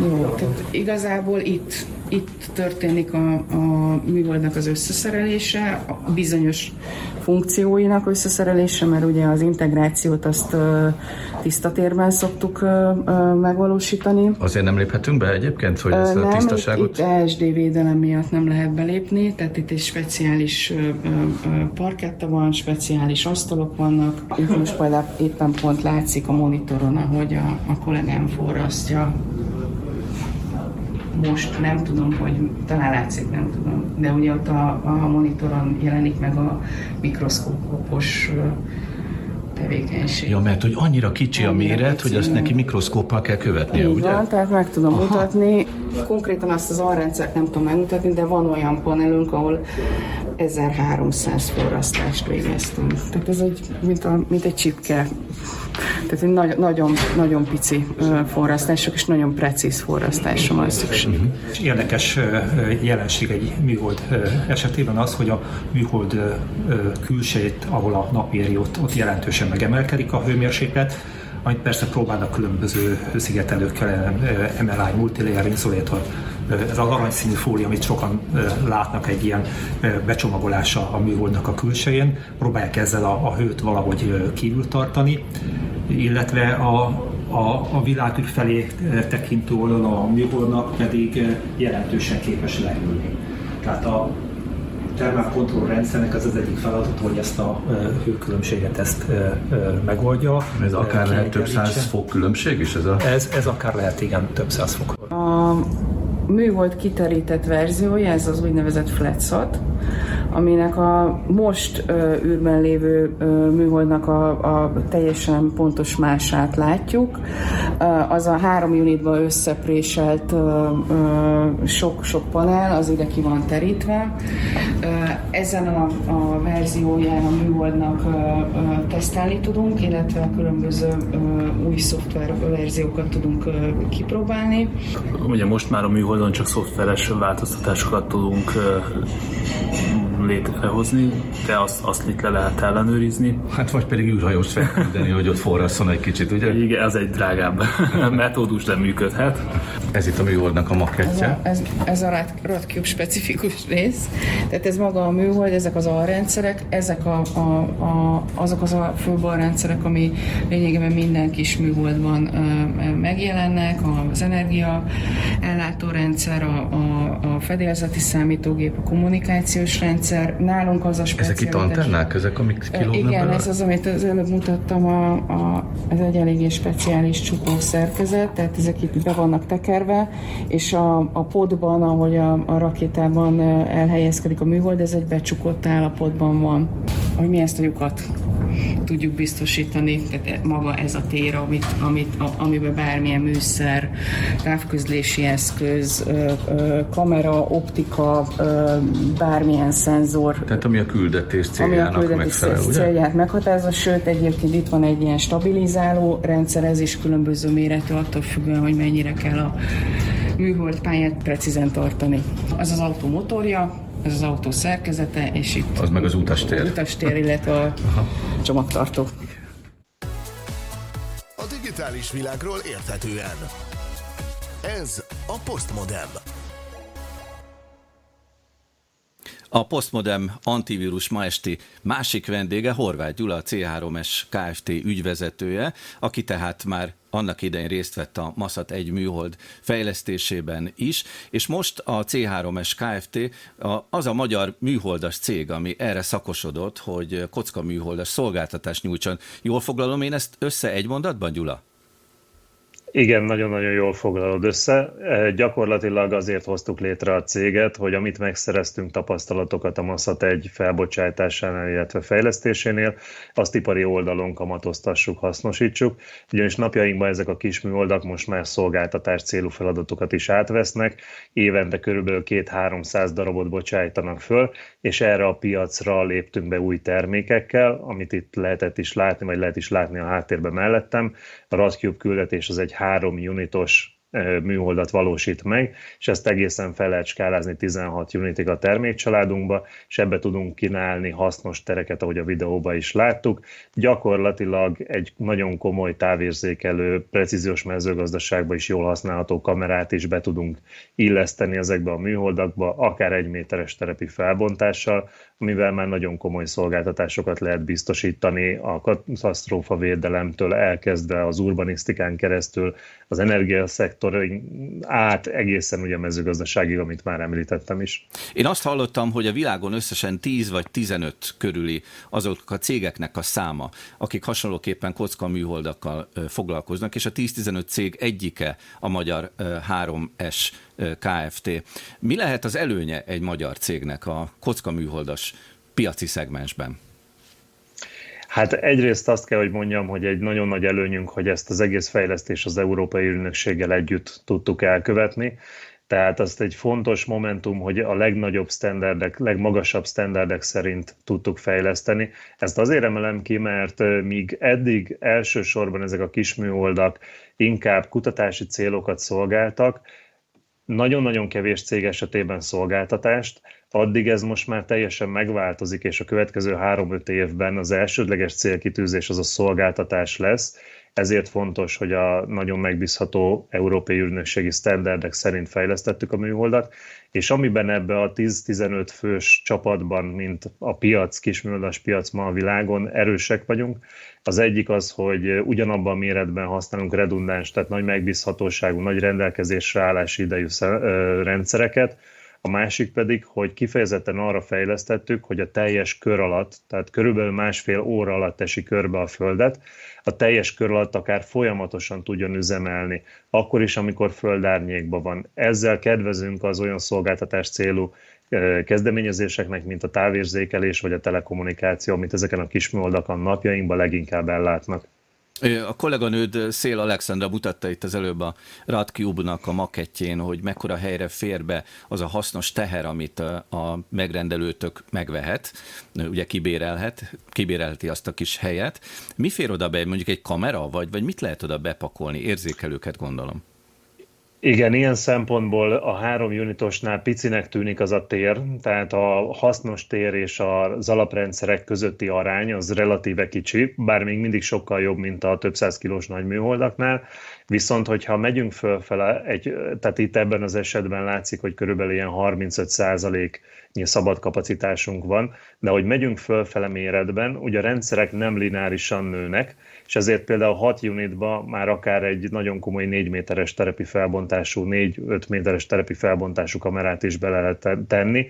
Jó, tehát igazából itt itt történik a, a műholdnak az összeszerelése, a bizonyos funkcióinak összeszerelése, mert ugye az integrációt azt tiszta térben szoktuk megvalósítani. Azért nem léphetünk be egyébként, hogy ezt nem, a tisztaságot... Itt, itt ESD védelem miatt nem lehet belépni, tehát itt egy speciális parketta van, speciális asztalok vannak. Itt most például éppen pont látszik a monitoron, ahogy a, a kollégám forrasztja most nem tudom, hogy talán látszik, nem tudom, de ugye ott a, a monitoron jelenik meg a mikroszkópos tevékenység. Ja, mert hogy annyira kicsi a méret, hogy azt neki mikroszkóppal kell követnie, Így ugye? Van, tehát meg tudom Aha. mutatni. Konkrétan azt az alrendszert nem tudom megmutatni, de van olyan panelünk, ahol 1300 forrasztást végeztünk. Tehát ez egy, mint, a, mint egy csipke tehát egy nagy, nagyon, nagyon pici forrasztások és nagyon precíz forrasztásra van szükség. Uh-huh. Érdekes jelenség egy műhold esetében az, hogy a műhold külsejét, ahol a nap éri, ott, ott jelentősen megemelkedik a hőmérséklet, amit persze próbálnak különböző szigetelőkkel, MLI, Multilayer Insulator, ez az aranyszínű fólia, amit sokan látnak egy ilyen becsomagolása a műholdnak a külsején, próbálják ezzel a, a hőt valahogy kívül tartani, illetve a, a, a világük felé tekintő oldalon a műholdnak pedig jelentősen képes lehűlni. Tehát a Control rendszernek az az egyik feladat, hogy ezt a hőkülönbséget ezt megoldja. Ez akár lehet több száz fok különbség is? Ez, a... ez, ez akár lehet, igen, több száz fok. A műhold kiterített verziója, ez az úgynevezett flatshot, aminek a most ö, űrben lévő ö, műholdnak a, a teljesen pontos mását látjuk. Az a három unitba összepréselt sok-sok panel, az ide ki van terítve. Ezen a, a verzióján a műholdnak tesztelni tudunk, illetve különböző új szoftver verziókat tudunk kipróbálni. Ugye most már a műholdon csak szoftveres változtatásokat tudunk létrehozni, de azt, azt itt le lehet ellenőrizni. Hát vagy pedig űrhajóst felküldeni, hogy ott forrasszon egy kicsit, ugye? Igen, ez egy drágább metódus, de működhet. Ez itt a műholdnak a makettje. Ez a, ez, ez a RadCube specifikus rész. Tehát ez maga a műhold, ezek az alrendszerek, ezek a, a, a, azok az a főbb alrendszerek, ami lényegében minden kis műholdban ö, megjelennek, az energia ellátórendszer, a, a, a fedélzeti számítógép, a kommunikációs rendszer. Nálunk az a Ezek itt antennák, ezek, amik kilógnak Igen, bele? ez az, amit az előbb mutattam, a, a, ez egy eléggé speciális csukó szerkezet, tehát ezek itt be vannak tekerve, és a, a podban, ahogy a, a rakétában elhelyezkedik a műhold, ez egy becsukott állapotban van. hogy mi ezt a lyukat tudjuk biztosítani, tehát maga ez a tér, amit, amit, amiben bármilyen műszer, távközlési eszköz, kamera, optika, bármilyen szenzor. Tehát ami a küldetés céljának ami a küldetés megfelel, ugye? célját meghatározza, sőt egyébként itt van egy ilyen stabilizáló rendszer, ez is különböző méretű, attól függően, hogy mennyire kell a műhold pályát precízen tartani. Az az autó motorja, ez az autó szerkezete, és itt... Az meg az utastér. Az utastér, illetve a Aha. csomagtartó. A digitális világról érthetően. Ez a Postmodem. A Postmodem antivírus ma esti másik vendége Horváth Gyula, a C3S Kft. ügyvezetője, aki tehát már annak idején részt vett a Maszat egy műhold fejlesztésében is, és most a C3S Kft. az a magyar műholdas cég, ami erre szakosodott, hogy kocka műholdas szolgáltatást nyújtson. Jól foglalom én ezt össze egy mondatban, Gyula? Igen, nagyon-nagyon jól foglalod össze. E, gyakorlatilag azért hoztuk létre a céget, hogy amit megszereztünk tapasztalatokat a Massat egy felbocsátásánál, illetve fejlesztésénél, azt ipari oldalon kamatoztassuk, hasznosítsuk. Ugyanis napjainkban ezek a kis műoldak most már szolgáltatás célú feladatokat is átvesznek, évente körülbelül 2-300 darabot bocsájtanak föl, és erre a piacra léptünk be új termékekkel, amit itt lehetett is látni, vagy lehet is látni a háttérben mellettem. A Radcube küldetés az egy három unitos műholdat valósít meg, és ezt egészen fel lehet skálázni 16 unitig a termékcsaládunkba, és ebbe tudunk kínálni hasznos tereket, ahogy a videóban is láttuk. Gyakorlatilag egy nagyon komoly távérzékelő, precíziós mezőgazdaságban is jól használható kamerát is be tudunk illeszteni ezekbe a műholdakba, akár egy méteres terepi felbontással, amivel már nagyon komoly szolgáltatásokat lehet biztosítani a katasztrófa védelemtől elkezdve az urbanisztikán keresztül, az energiaszektor át egészen ugye mezőgazdaságig, amit már említettem is. Én azt hallottam, hogy a világon összesen 10 vagy 15 körüli azok a cégeknek a száma, akik hasonlóképpen kocka műholdakkal foglalkoznak, és a 10-15 cég egyike a magyar 3S Kft. Mi lehet az előnye egy magyar cégnek a kocka műholdas piaci szegmensben? Hát egyrészt azt kell, hogy mondjam, hogy egy nagyon nagy előnyünk, hogy ezt az egész fejlesztés az Európai Ügynökséggel együtt tudtuk elkövetni. Tehát azt egy fontos momentum, hogy a legnagyobb standardek, legmagasabb standardek szerint tudtuk fejleszteni. Ezt azért emelem ki, mert míg eddig elsősorban ezek a kisműholdak inkább kutatási célokat szolgáltak, nagyon-nagyon kevés cég esetében szolgáltatást, addig ez most már teljesen megváltozik, és a következő három-öt évben az elsődleges célkitűzés az a szolgáltatás lesz, ezért fontos, hogy a nagyon megbízható európai űrnökségi sztenderdek szerint fejlesztettük a műholdat, és amiben ebbe a 10-15 fős csapatban, mint a piac, kisműholdas piac ma a világon erősek vagyunk, az egyik az, hogy ugyanabban a méretben használunk redundáns, tehát nagy megbízhatóságú, nagy rendelkezésre állási idejű rendszereket, a másik pedig, hogy kifejezetten arra fejlesztettük, hogy a teljes kör alatt, tehát körülbelül másfél óra alatt esi körbe a Földet, a teljes kör alatt akár folyamatosan tudjon üzemelni, akkor is, amikor földárnyékban van. Ezzel kedvezünk az olyan szolgáltatás célú kezdeményezéseknek, mint a távérzékelés vagy a telekommunikáció, amit ezeken a kisműoldakon napjainkban leginkább ellátnak. A kolléganőd Szél Alexandra mutatta itt az előbb a Radcube-nak a makettjén, hogy mekkora helyre fér be az a hasznos teher, amit a megrendelőtök megvehet, ugye kibérelhet, kibérelheti azt a kis helyet. Mi fér oda be, mondjuk egy kamera, vagy, vagy mit lehet oda bepakolni? Érzékelőket gondolom. Igen, ilyen szempontból a három unitosnál picinek tűnik az a tér, tehát a hasznos tér és az alaprendszerek közötti arány az relatíve kicsi, bár még mindig sokkal jobb, mint a több száz kilós nagy műholdaknál, viszont hogyha megyünk fölfele, egy, tehát itt ebben az esetben látszik, hogy körülbelül ilyen 35 százalék szabad kapacitásunk van, de hogy megyünk fölfele méretben, ugye a rendszerek nem lineárisan nőnek, és ezért például 6 unitba már akár egy nagyon komoly 4 méteres terepi felbontású, 4-5 méteres terepi felbontású kamerát is bele lehet tenni,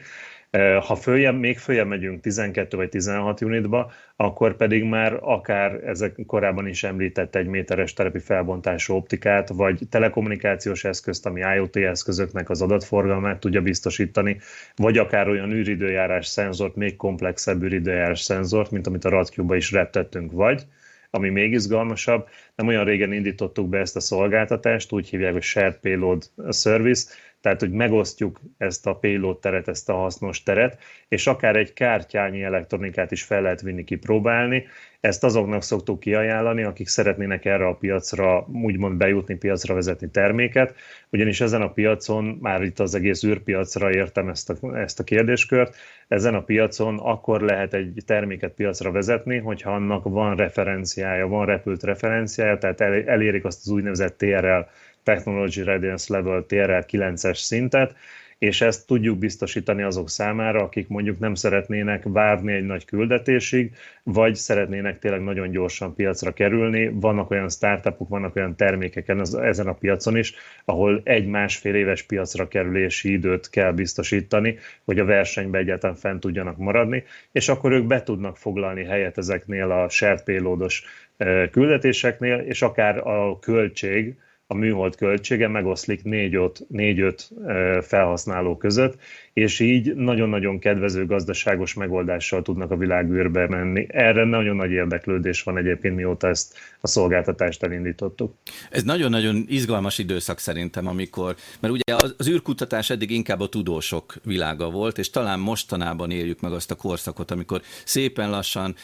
Ha följebb, még följebb megyünk 12 vagy 16 unitba, akkor pedig már akár ezek korábban is említett egy méteres terepi felbontású optikát, vagy telekommunikációs eszközt, ami IoT eszközöknek az adatforgalmát tudja biztosítani, vagy akár olyan űridőjárás szenzort, még komplexebb űridőjárás szenzort, mint amit a radcube is reptettünk, vagy ami még izgalmasabb, nem olyan régen indítottuk be ezt a szolgáltatást, úgy hívják, hogy Shared Payload Service, tehát hogy megosztjuk ezt a payload teret, ezt a hasznos teret, és akár egy kártyányi elektronikát is fel lehet vinni kipróbálni. Ezt azoknak szoktuk kiajánlani, akik szeretnének erre a piacra úgymond bejutni, piacra vezetni terméket, ugyanis ezen a piacon, már itt az egész űrpiacra értem ezt a, ezt a kérdéskört, ezen a piacon akkor lehet egy terméket piacra vezetni, hogyha annak van referenciája, van repült referenciája, tehát elérik azt az úgynevezett TRL Technology Readiness Level TRL 9-es szintet, és ezt tudjuk biztosítani azok számára, akik mondjuk nem szeretnének várni egy nagy küldetésig, vagy szeretnének tényleg nagyon gyorsan piacra kerülni. Vannak olyan startupok, vannak olyan termékek ezen a piacon is, ahol egy-másfél éves piacra kerülési időt kell biztosítani, hogy a versenybe egyáltalán fent tudjanak maradni, és akkor ők be tudnak foglalni helyet ezeknél a shared payloados eh, küldetéseknél, és akár a költség, a műhold költsége megoszlik 4-5 felhasználó között, és így nagyon-nagyon kedvező gazdaságos megoldással tudnak a világűrbe menni. Erre nagyon nagy érdeklődés van egyébként, mióta ezt a szolgáltatást elindítottuk. Ez nagyon-nagyon izgalmas időszak szerintem, amikor, mert ugye az űrkutatás eddig inkább a tudósok világa volt, és talán mostanában éljük meg azt a korszakot, amikor szépen lassan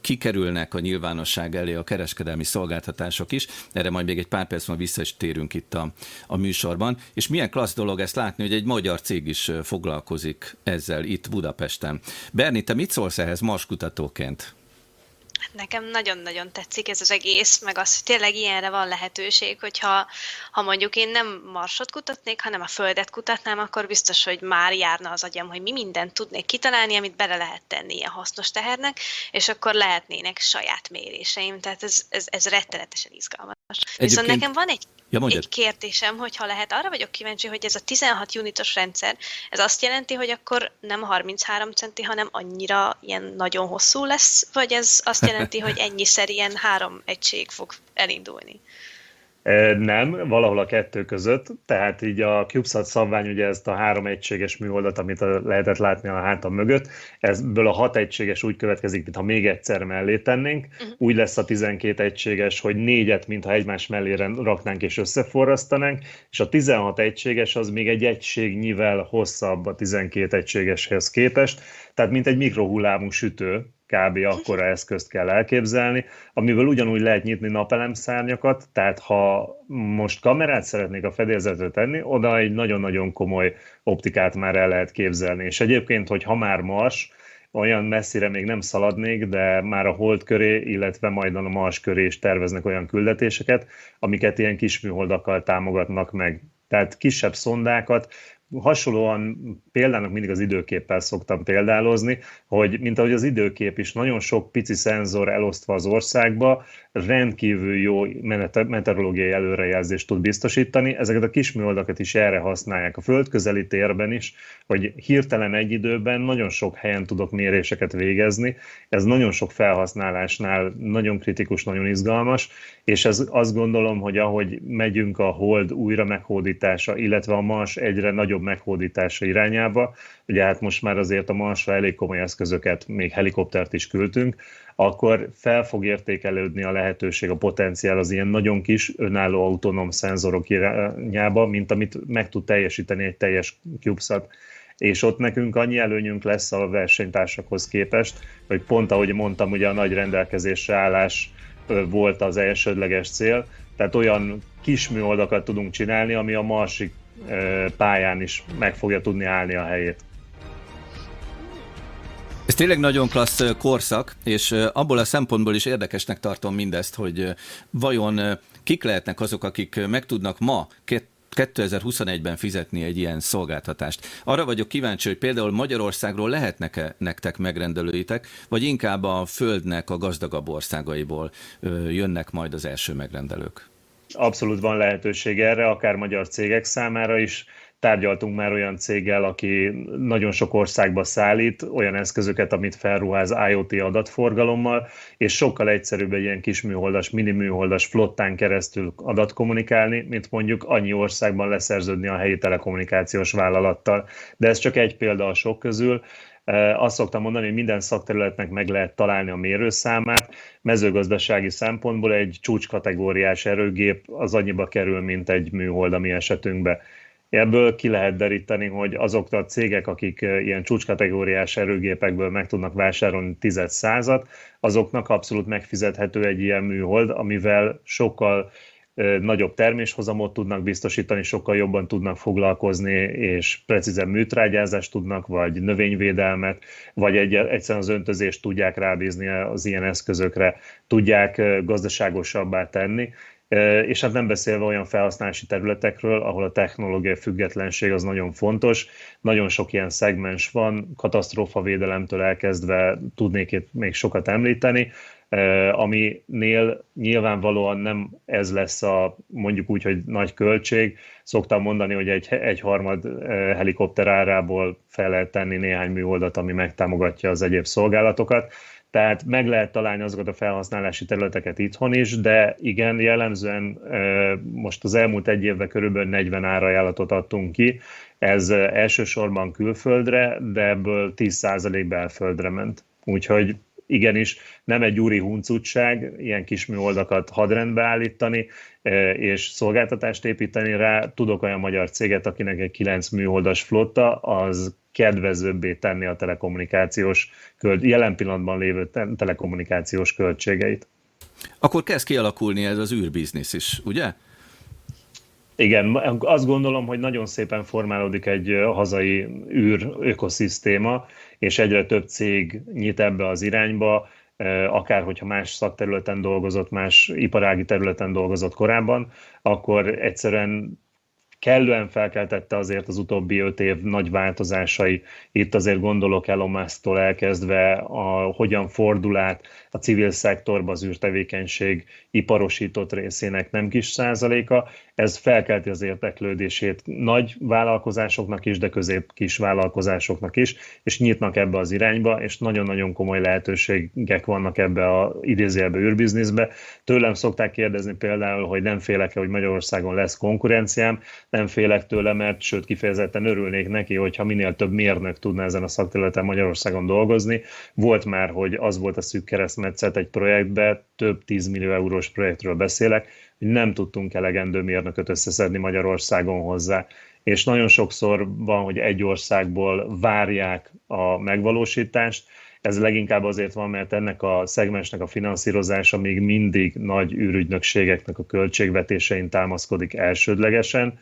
kikerülnek a nyilvánosság elé a kereskedelmi szolgáltatások is. Erre majd még egy pár perc múlva vissza is térünk itt a, a műsorban. És milyen klassz dolog ezt látni, hogy egy magyar cég is foglalkozik ezzel itt Budapesten. Berni, te mit szólsz ehhez marskutatóként? Nekem nagyon-nagyon tetszik ez az egész, meg az, hogy tényleg ilyenre van lehetőség, hogyha ha mondjuk én nem marsot kutatnék, hanem a földet kutatnám, akkor biztos, hogy már járna az agyam, hogy mi mindent tudnék kitalálni, amit bele lehet tenni ilyen hasznos tehernek, és akkor lehetnének saját méréseim. Tehát ez, ez, ez rettenetesen izgalmas. Egyébként... Viszont nekem van egy Ja, Egy kérdésem, hogyha lehet, arra vagyok kíváncsi, hogy ez a 16 unitos rendszer, ez azt jelenti, hogy akkor nem 33 centi, hanem annyira ilyen nagyon hosszú lesz, vagy ez azt jelenti, hogy ennyi szerien három egység fog elindulni? Nem, valahol a kettő között, tehát így a CubeSat szabvány ugye ezt a három egységes műholdat, amit lehetett látni a hátam mögött, ebből a hat egységes úgy következik, mintha még egyszer mellé tennénk, uh-huh. úgy lesz a 12 egységes, hogy négyet, mintha egymás mellé raknánk és összeforrasztanánk, és a 16 egységes az még egy egységnyivel hosszabb a 12 egységeshez képest, tehát mint egy mikrohullámú sütő, kb. akkora eszközt kell elképzelni, amivel ugyanúgy lehet nyitni napelemszárnyakat, tehát ha most kamerát szeretnék a fedélzetre tenni, oda egy nagyon-nagyon komoly optikát már el lehet képzelni. És egyébként, hogy ha már Mars, olyan messzire még nem szaladnék, de már a hold köré, illetve majd a Mars köré is terveznek olyan küldetéseket, amiket ilyen kis műholdakkal támogatnak meg. Tehát kisebb szondákat, hasonlóan példának mindig az időképpel szoktam példálozni, hogy mint ahogy az időkép is nagyon sok pici szenzor elosztva az országba, rendkívül jó meteorológiai előrejelzést tud biztosítani. Ezeket a kis műholdakat is erre használják a földközeli térben is, hogy hirtelen egy időben nagyon sok helyen tudok méréseket végezni. Ez nagyon sok felhasználásnál nagyon kritikus, nagyon izgalmas, és ez azt gondolom, hogy ahogy megyünk a hold újra meghódítása, illetve a Mars egyre nagyobb meghódítása irányába, ugye hát most már azért a Marsra elég komoly eszközöket, még helikoptert is küldtünk, akkor fel fog értékelődni a lehetőség, a potenciál az ilyen nagyon kis önálló autonóm szenzorok irányába, mint amit meg tud teljesíteni egy teljes CubeSat. És ott nekünk annyi előnyünk lesz a versenytársakhoz képest, hogy pont ahogy mondtam, ugye a nagy rendelkezésre állás volt az elsődleges cél, tehát olyan kis műholdakat tudunk csinálni, ami a marsik pályán is meg fogja tudni állni a helyét. Ez tényleg nagyon klassz korszak, és abból a szempontból is érdekesnek tartom mindezt, hogy vajon kik lehetnek azok, akik meg tudnak ma 2021-ben fizetni egy ilyen szolgáltatást. Arra vagyok kíváncsi, hogy például Magyarországról lehetnek-e nektek megrendelőitek, vagy inkább a földnek a gazdagabb országaiból jönnek majd az első megrendelők? Abszolút van lehetőség erre, akár magyar cégek számára is, Tárgyaltunk már olyan céggel, aki nagyon sok országba szállít olyan eszközöket, amit felruház IoT adatforgalommal, és sokkal egyszerűbb egy ilyen kis műholdas, mini műholdas flottán keresztül adatkommunikálni, mint mondjuk annyi országban leszerződni a helyi telekommunikációs vállalattal. De ez csak egy példa a sok közül. Azt szoktam mondani, hogy minden szakterületnek meg lehet találni a mérőszámát. Mezőgazdasági szempontból egy csúcskategóriás erőgép az annyiba kerül, mint egy műhold a mi esetünkben. Ebből ki lehet deríteni, hogy azok a cégek, akik ilyen csúcskategóriás erőgépekből meg tudnak vásárolni tized százat, azoknak abszolút megfizethető egy ilyen műhold, amivel sokkal nagyobb terméshozamot tudnak biztosítani, sokkal jobban tudnak foglalkozni, és precízen műtrágyázást tudnak, vagy növényvédelmet, vagy egy, egyszerűen az öntözést tudják rábízni az ilyen eszközökre, tudják gazdaságosabbá tenni, és hát nem beszélve olyan felhasználási területekről, ahol a technológiai függetlenség az nagyon fontos. Nagyon sok ilyen szegmens van, katasztrófavédelemtől elkezdve tudnék itt még sokat említeni, aminél nyilvánvalóan nem ez lesz a mondjuk úgy, hogy nagy költség. Szoktam mondani, hogy egy, egy harmad helikopter árából fel lehet tenni néhány műholdat, ami megtámogatja az egyéb szolgálatokat. Tehát meg lehet találni azokat a felhasználási területeket itthon is, de igen, jellemzően most az elmúlt egy évben körülbelül 40 árajánlatot adtunk ki. Ez elsősorban külföldre, de ebből 10% belföldre ment. Úgyhogy igenis nem egy úri huncutság ilyen kis műoldakat hadrendbe állítani, és szolgáltatást építeni rá. Tudok olyan magyar céget, akinek egy 9 műholdas flotta, az kedvezőbbé tenni a telekommunikációs, jelen pillanatban lévő telekommunikációs költségeit. Akkor kezd kialakulni ez az űrbiznisz is, ugye? Igen, azt gondolom, hogy nagyon szépen formálódik egy hazai űr ökoszisztéma, és egyre több cég nyit ebbe az irányba, akár hogyha más szakterületen dolgozott, más iparági területen dolgozott korábban, akkor egyszerűen kellően felkeltette azért az utóbbi öt év nagy változásai. Itt azért gondolok Elon Musk-tól elkezdve, a, hogyan fordul át a civil szektorba az űrtevékenység iparosított részének nem kis százaléka. Ez felkelti az érdeklődését nagy vállalkozásoknak is, de közép kis vállalkozásoknak is, és nyitnak ebbe az irányba, és nagyon-nagyon komoly lehetőségek vannak ebbe a idézőjelbe űrbizniszbe. Tőlem szokták kérdezni például, hogy nem félek-e, hogy Magyarországon lesz konkurenciám, nem félek tőle, mert sőt kifejezetten örülnék neki, hogyha minél több mérnök tudna ezen a szakterületen Magyarországon dolgozni. Volt már, hogy az volt a szűk keresztmetszet egy projektbe, több 10 millió eurós projektről beszélek, hogy nem tudtunk elegendő mérnököt összeszedni Magyarországon hozzá. És nagyon sokszor van, hogy egy országból várják a megvalósítást, ez leginkább azért van, mert ennek a szegmensnek a finanszírozása még mindig nagy űrügynökségeknek a költségvetésein támaszkodik elsődlegesen.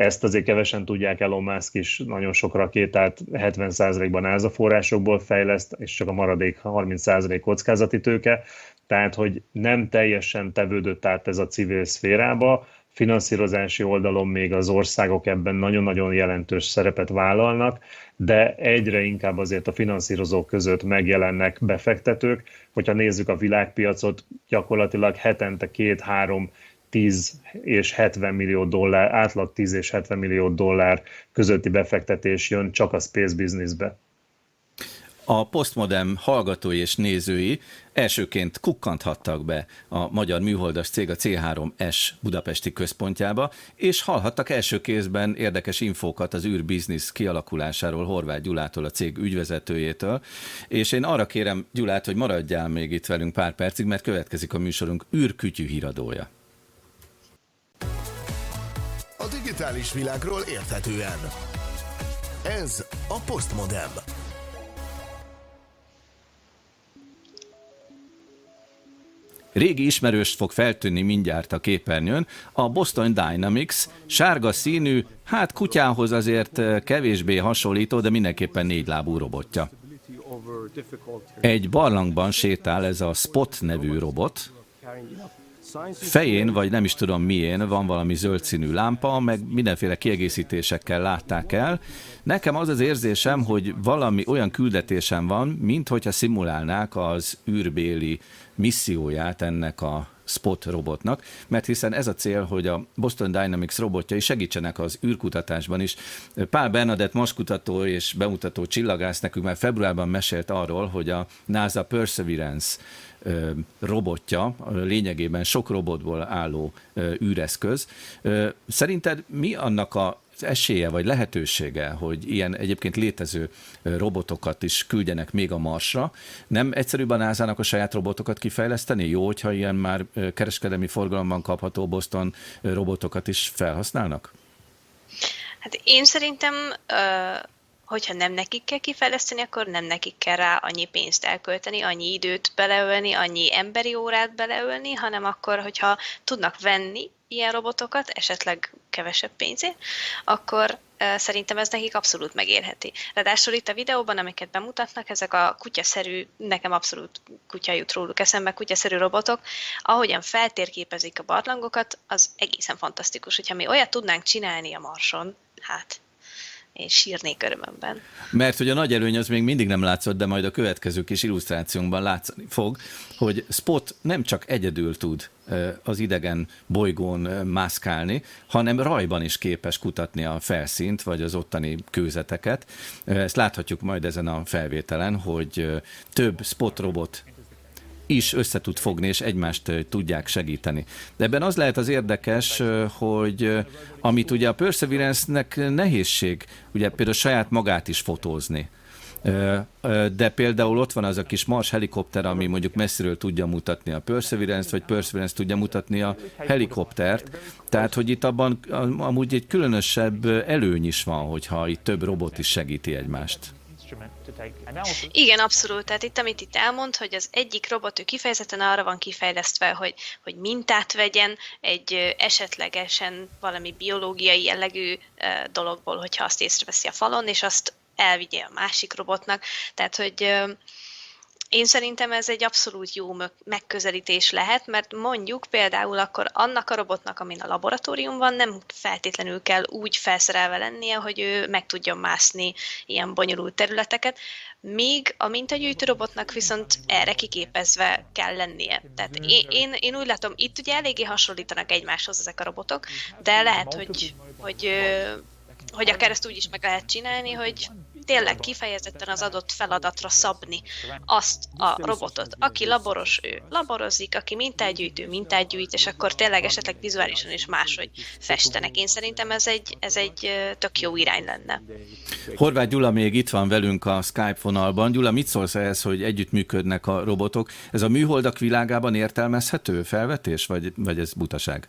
Ezt azért kevesen tudják, Elon Musk is nagyon sok rakétát 70%-ban NASA forrásokból fejleszt, és csak a maradék 30% kockázati tőke. Tehát, hogy nem teljesen tevődött át ez a civil szférába, finanszírozási oldalon még az országok ebben nagyon-nagyon jelentős szerepet vállalnak, de egyre inkább azért a finanszírozók között megjelennek befektetők. Hogyha nézzük a világpiacot, gyakorlatilag hetente két-három 10 és 70 millió dollár, átlag 10 és 70 millió dollár közötti befektetés jön csak a space businessbe. A postmodern hallgatói és nézői elsőként kukkanthattak be a magyar műholdas cég a C3S budapesti központjába, és hallhattak első kézben érdekes infókat az űrbiznisz kialakulásáról Horváth Gyulától, a cég ügyvezetőjétől, és én arra kérem Gyulát, hogy maradjál még itt velünk pár percig, mert következik a műsorunk űrkütyű híradója. A digitális világról érthetően. Ez a Postmodem. Régi ismerőst fog feltűnni mindjárt a képernyőn, a Boston Dynamics, sárga színű, hát kutyához azért eh, kevésbé hasonlító, de mindenképpen négy lábú robotja. Egy barlangban sétál ez a Spot nevű robot, fején, vagy nem is tudom mién van valami zöld színű lámpa, meg mindenféle kiegészítésekkel látták el. Nekem az az érzésem, hogy valami olyan küldetésem van, mint hogyha szimulálnák az űrbéli misszióját ennek a Spot robotnak, mert hiszen ez a cél, hogy a Boston Dynamics robotjai segítsenek az űrkutatásban is. Pál Bernadett maskutató és bemutató csillagász nekünk már februárban mesélt arról, hogy a NASA Perseverance robotja, lényegében sok robotból álló űreszköz. Szerinted mi annak a esélye vagy lehetősége, hogy ilyen egyébként létező robotokat is küldjenek még a Marsra. Nem egyszerűbb a NASA-nak a saját robotokat kifejleszteni? Jó, hogyha ilyen már kereskedelmi forgalomban kapható Boston robotokat is felhasználnak? Hát én szerintem hogyha nem nekik kell kifejleszteni, akkor nem nekik kell rá annyi pénzt elkölteni, annyi időt beleölni, annyi emberi órát beleölni, hanem akkor, hogyha tudnak venni ilyen robotokat, esetleg kevesebb pénzért, akkor szerintem ez nekik abszolút megérheti. Ráadásul itt a videóban, amiket bemutatnak, ezek a kutyaszerű, nekem abszolút kutya jut róluk eszembe, kutyaszerű robotok, ahogyan feltérképezik a barlangokat, az egészen fantasztikus. Hogyha mi olyat tudnánk csinálni a Marson, hát én sírnék örömömben. Mert hogy a nagy előny az még mindig nem látszott, de majd a következő kis illusztrációnkban látszani fog, hogy Spot nem csak egyedül tud az idegen bolygón mászkálni, hanem rajban is képes kutatni a felszínt, vagy az ottani kőzeteket. Ezt láthatjuk majd ezen a felvételen, hogy több Spot robot is össze tud fogni, és egymást tudják segíteni. De ebben az lehet az érdekes, hogy amit ugye a Perseverance-nek nehézség, ugye például saját magát is fotózni. De például ott van az a kis Mars helikopter, ami mondjuk messziről tudja mutatni a Perseverance-t, vagy Perseverance tudja mutatni a helikoptert. Tehát, hogy itt abban amúgy egy különösebb előny is van, hogyha itt több robot is segíti egymást. Igen, abszolút. Tehát itt, amit itt elmond, hogy az egyik robot ő kifejezetten arra van kifejlesztve, hogy, hogy mintát vegyen egy esetlegesen valami biológiai jellegű dologból, hogyha azt észreveszi a falon, és azt elvigye a másik robotnak. Tehát, hogy én szerintem ez egy abszolút jó megközelítés lehet, mert mondjuk például akkor annak a robotnak, amin a laboratóriumban nem feltétlenül kell úgy felszerelve lennie, hogy ő meg tudjon mászni ilyen bonyolult területeket, míg a mintagyűjtő robotnak viszont erre kiképezve kell lennie. Tehát én, én, én úgy látom, itt ugye eléggé hasonlítanak egymáshoz ezek a robotok, de lehet, hogy, hogy, hogy akár ezt úgy is meg lehet csinálni, hogy tényleg kifejezetten az adott feladatra szabni azt a robotot. Aki laboros, ő laborozik, aki mintágyűjtő, mintágyűjt, és akkor tényleg esetleg vizuálisan is máshogy festenek. Én szerintem ez egy, ez egy tök jó irány lenne. Horváth Gyula még itt van velünk a Skype vonalban. Gyula, mit szólsz ehhez, hogy együttműködnek a robotok? Ez a műholdak világában értelmezhető felvetés, vagy, vagy ez butaság?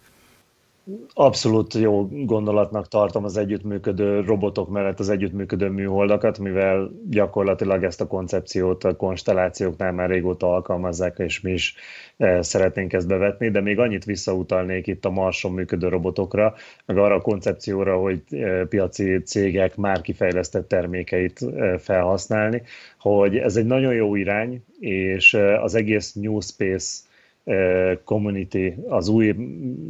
Abszolút jó gondolatnak tartom az együttműködő robotok mellett az együttműködő műholdakat, mivel gyakorlatilag ezt a koncepciót a konstellációknál már régóta alkalmazzák, és mi is e, szeretnénk ezt bevetni, de még annyit visszautalnék itt a Marson működő robotokra, meg arra a koncepcióra, hogy e, piaci cégek már kifejlesztett termékeit e, felhasználni, hogy ez egy nagyon jó irány, és az egész New Space community, az új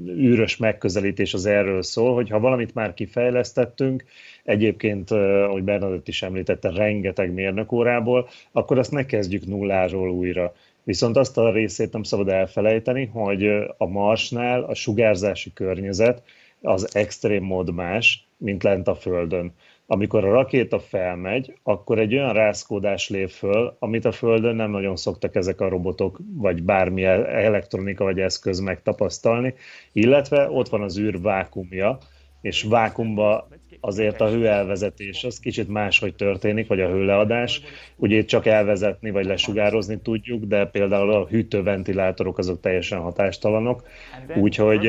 űrös megközelítés az erről szól, hogy ha valamit már kifejlesztettünk, egyébként, ahogy Bernadett is említette, rengeteg mérnökórából, akkor azt ne kezdjük nulláról újra. Viszont azt a részét nem szabad elfelejteni, hogy a Marsnál a sugárzási környezet az extrém mód más, mint lent a Földön amikor a rakéta felmegy, akkor egy olyan rázkódás lép föl, amit a Földön nem nagyon szoktak ezek a robotok, vagy bármi elektronika vagy eszköz megtapasztalni, illetve ott van az űr vákumja, és vákumba azért a hőelvezetés az kicsit máshogy történik, vagy a hőleadás. Ugye itt csak elvezetni vagy lesugározni tudjuk, de például a hűtőventilátorok azok teljesen hatástalanok. Úgyhogy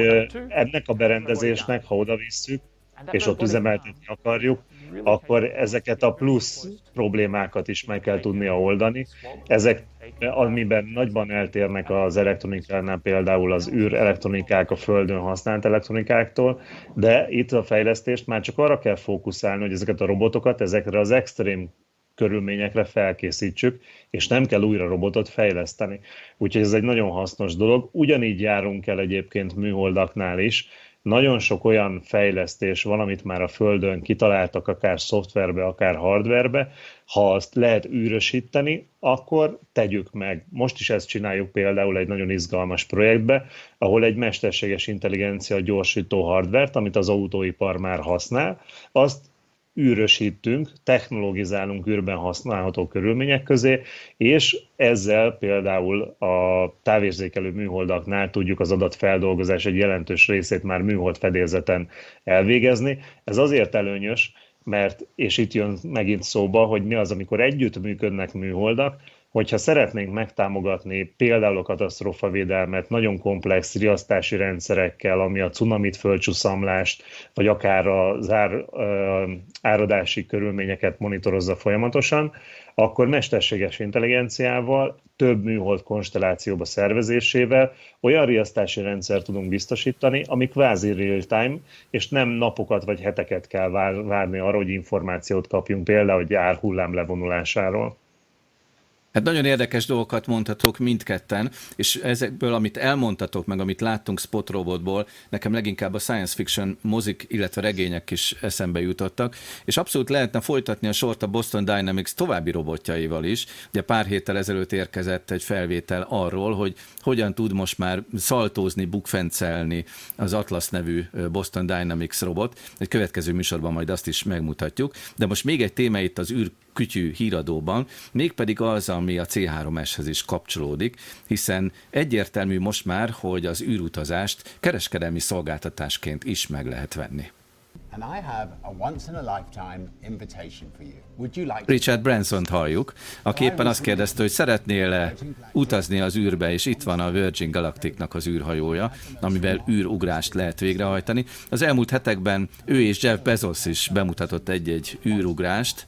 ennek a berendezésnek, ha oda visszük, és ott üzemeltetni akarjuk, akkor ezeket a plusz problémákat is meg kell tudnia oldani. Ezek, amiben nagyban eltérnek az elektronikánál, például az űr elektronikák a Földön használt elektronikáktól, de itt a fejlesztést már csak arra kell fókuszálni, hogy ezeket a robotokat ezekre az extrém körülményekre felkészítsük, és nem kell újra robotot fejleszteni. Úgyhogy ez egy nagyon hasznos dolog. Ugyanígy járunk el egyébként műholdaknál is, nagyon sok olyan fejlesztés van, amit már a Földön kitaláltak, akár szoftverbe, akár hardverbe, ha azt lehet űrösíteni, akkor tegyük meg. Most is ezt csináljuk például egy nagyon izgalmas projektbe, ahol egy mesterséges intelligencia gyorsító hardvert, amit az autóipar már használ, azt űrösítünk, technologizálunk űrben használható körülmények közé, és ezzel például a távérzékelő műholdaknál tudjuk az adatfeldolgozás egy jelentős részét már műhold fedélzeten elvégezni. Ez azért előnyös, mert, és itt jön megint szóba, hogy mi az, amikor együtt működnek műholdak, hogyha szeretnénk megtámogatni például a katasztrófavédelmet nagyon komplex riasztási rendszerekkel, ami a cunamit földcsúszamlást, vagy akár az ár, áradási körülményeket monitorozza folyamatosan, akkor mesterséges intelligenciával, több műhold konstellációba szervezésével olyan riasztási rendszer tudunk biztosítani, ami kvázi real-time, és nem napokat vagy heteket kell várni arra, hogy információt kapjunk például egy árhullám levonulásáról. Hát nagyon érdekes dolgokat mondhatok mindketten, és ezekből, amit elmondtatok, meg amit láttunk Spot Robotból, nekem leginkább a science fiction mozik, illetve regények is eszembe jutottak, és abszolút lehetne folytatni a sort a Boston Dynamics további robotjaival is. Ugye pár héttel ezelőtt érkezett egy felvétel arról, hogy hogyan tud most már szaltózni, bukfencelni az Atlas nevű Boston Dynamics robot. Egy következő műsorban majd azt is megmutatjuk. De most még egy téma itt az űr kütyű híradóban, mégpedig az, ami a C3S-hez is kapcsolódik, hiszen egyértelmű most már, hogy az űrutazást kereskedelmi szolgáltatásként is meg lehet venni. Richard Branson-t halljuk, aki éppen azt kérdezte, hogy szeretnél-e utazni az űrbe, és itt van a Virgin Galacticnak az űrhajója, amivel űrugrást lehet végrehajtani. Az elmúlt hetekben ő és Jeff Bezos is bemutatott egy-egy űrugrást,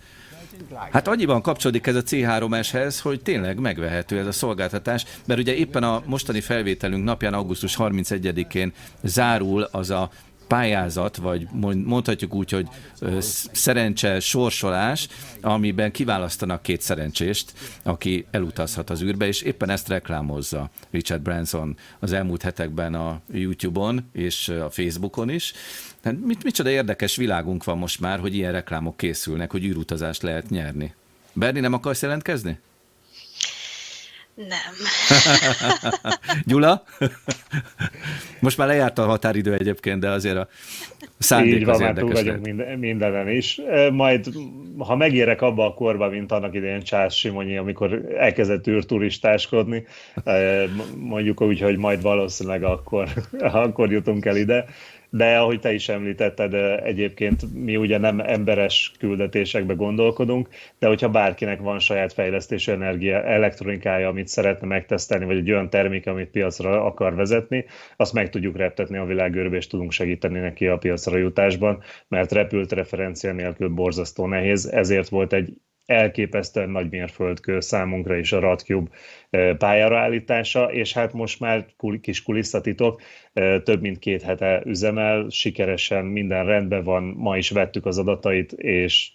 Hát annyiban kapcsolódik ez a C3-eshez, hogy tényleg megvehető ez a szolgáltatás, mert ugye éppen a mostani felvételünk napján, augusztus 31-én zárul az a pályázat, vagy mondhatjuk úgy, hogy szerencse sorsolás, amiben kiválasztanak két szerencsést, aki elutazhat az űrbe, és éppen ezt reklámozza Richard Branson az elmúlt hetekben a YouTube-on és a Facebookon is. Hát mit, micsoda érdekes világunk van most már, hogy ilyen reklámok készülnek, hogy űrutazást lehet nyerni. Berni, nem akarsz jelentkezni? Nem. Gyula? Most már lejárt a határidő egyébként, de azért a szándék Így van, az már túl vagyunk minden, mindenen is. Majd, ha megérek abba a korba, mint annak idején Csász Simonyi, amikor elkezdett űrturistáskodni, mondjuk úgy, hogy majd valószínűleg akkor, akkor jutunk el ide, de ahogy te is említetted, egyébként mi ugye nem emberes küldetésekbe gondolkodunk, de hogyha bárkinek van saját fejlesztésű energia, elektronikája, amit szeretne megtesztelni, vagy egy olyan termék, amit piacra akar vezetni, azt meg tudjuk reptetni a világőrbe, és tudunk segíteni neki a piacra jutásban, mert repült referencia nélkül borzasztó nehéz, ezért volt egy elképesztően nagy mérföldkő számunkra is a Radcube pályára állítása, és hát most már kis kulisszatitok, több mint két hete üzemel, sikeresen minden rendben van, ma is vettük az adatait, és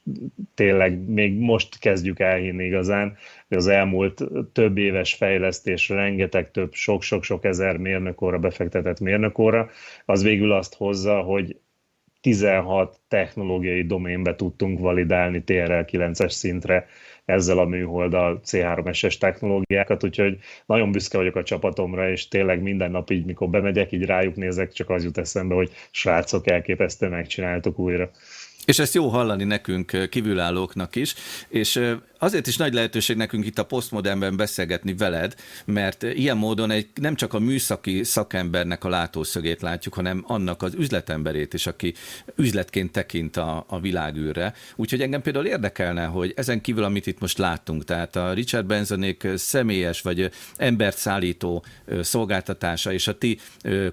tényleg még most kezdjük elhinni igazán, hogy az elmúlt több éves fejlesztés, rengeteg több, sok-sok-sok ezer mérnökóra befektetett mérnökóra, az végül azt hozza, hogy 16 technológiai doménbe tudtunk validálni TRL 9-es szintre ezzel a műholddal C3-es technológiákat, úgyhogy nagyon büszke vagyok a csapatomra, és tényleg minden nap így, mikor bemegyek, így rájuk nézek, csak az jut eszembe, hogy srácok, elképesztő megcsináltuk újra. És ezt jó hallani nekünk kívülállóknak is, és azért is nagy lehetőség nekünk itt a postmodernben beszélgetni veled, mert ilyen módon egy, nem csak a műszaki szakembernek a látószögét látjuk, hanem annak az üzletemberét is, aki üzletként tekint a, a világűrre. Úgyhogy engem például érdekelne, hogy ezen kívül, amit itt most láttunk, tehát a Richard Benzonék személyes vagy embert szállító szolgáltatása és a ti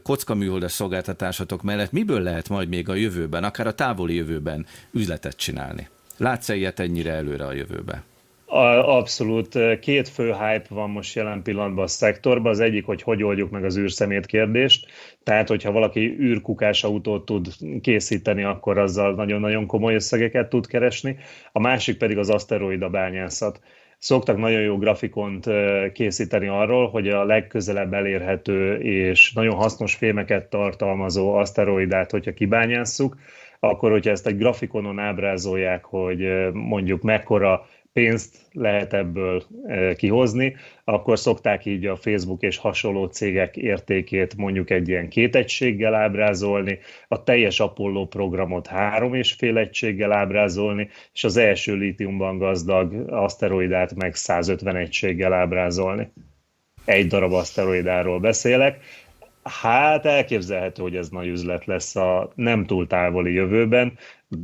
kockaműholdas szolgáltatásatok mellett miből lehet majd még a jövőben, akár a távoli jövőben üzletet csinálni? Látsz-e ilyet ennyire előre a jövőbe? Abszolút. Két fő hype van most jelen pillanatban a szektorban. Az egyik, hogy hogy oldjuk meg az űrszemét kérdést. Tehát, hogyha valaki űrkukás autót tud készíteni, akkor azzal nagyon-nagyon komoly összegeket tud keresni. A másik pedig az aszteroida bányászat. szoktak nagyon jó grafikont készíteni arról, hogy a legközelebb elérhető és nagyon hasznos fémeket tartalmazó aszteroidát, hogyha kibányásszuk, akkor hogyha ezt egy grafikonon ábrázolják, hogy mondjuk mekkora pénzt lehet ebből kihozni, akkor szokták így a Facebook és hasonló cégek értékét mondjuk egy ilyen két egységgel ábrázolni, a teljes Apollo programot három és fél egységgel ábrázolni, és az első lítiumban gazdag aszteroidát meg 150 egységgel ábrázolni. Egy darab aszteroidáról beszélek. Hát elképzelhető, hogy ez nagy üzlet lesz a nem túl távoli jövőben,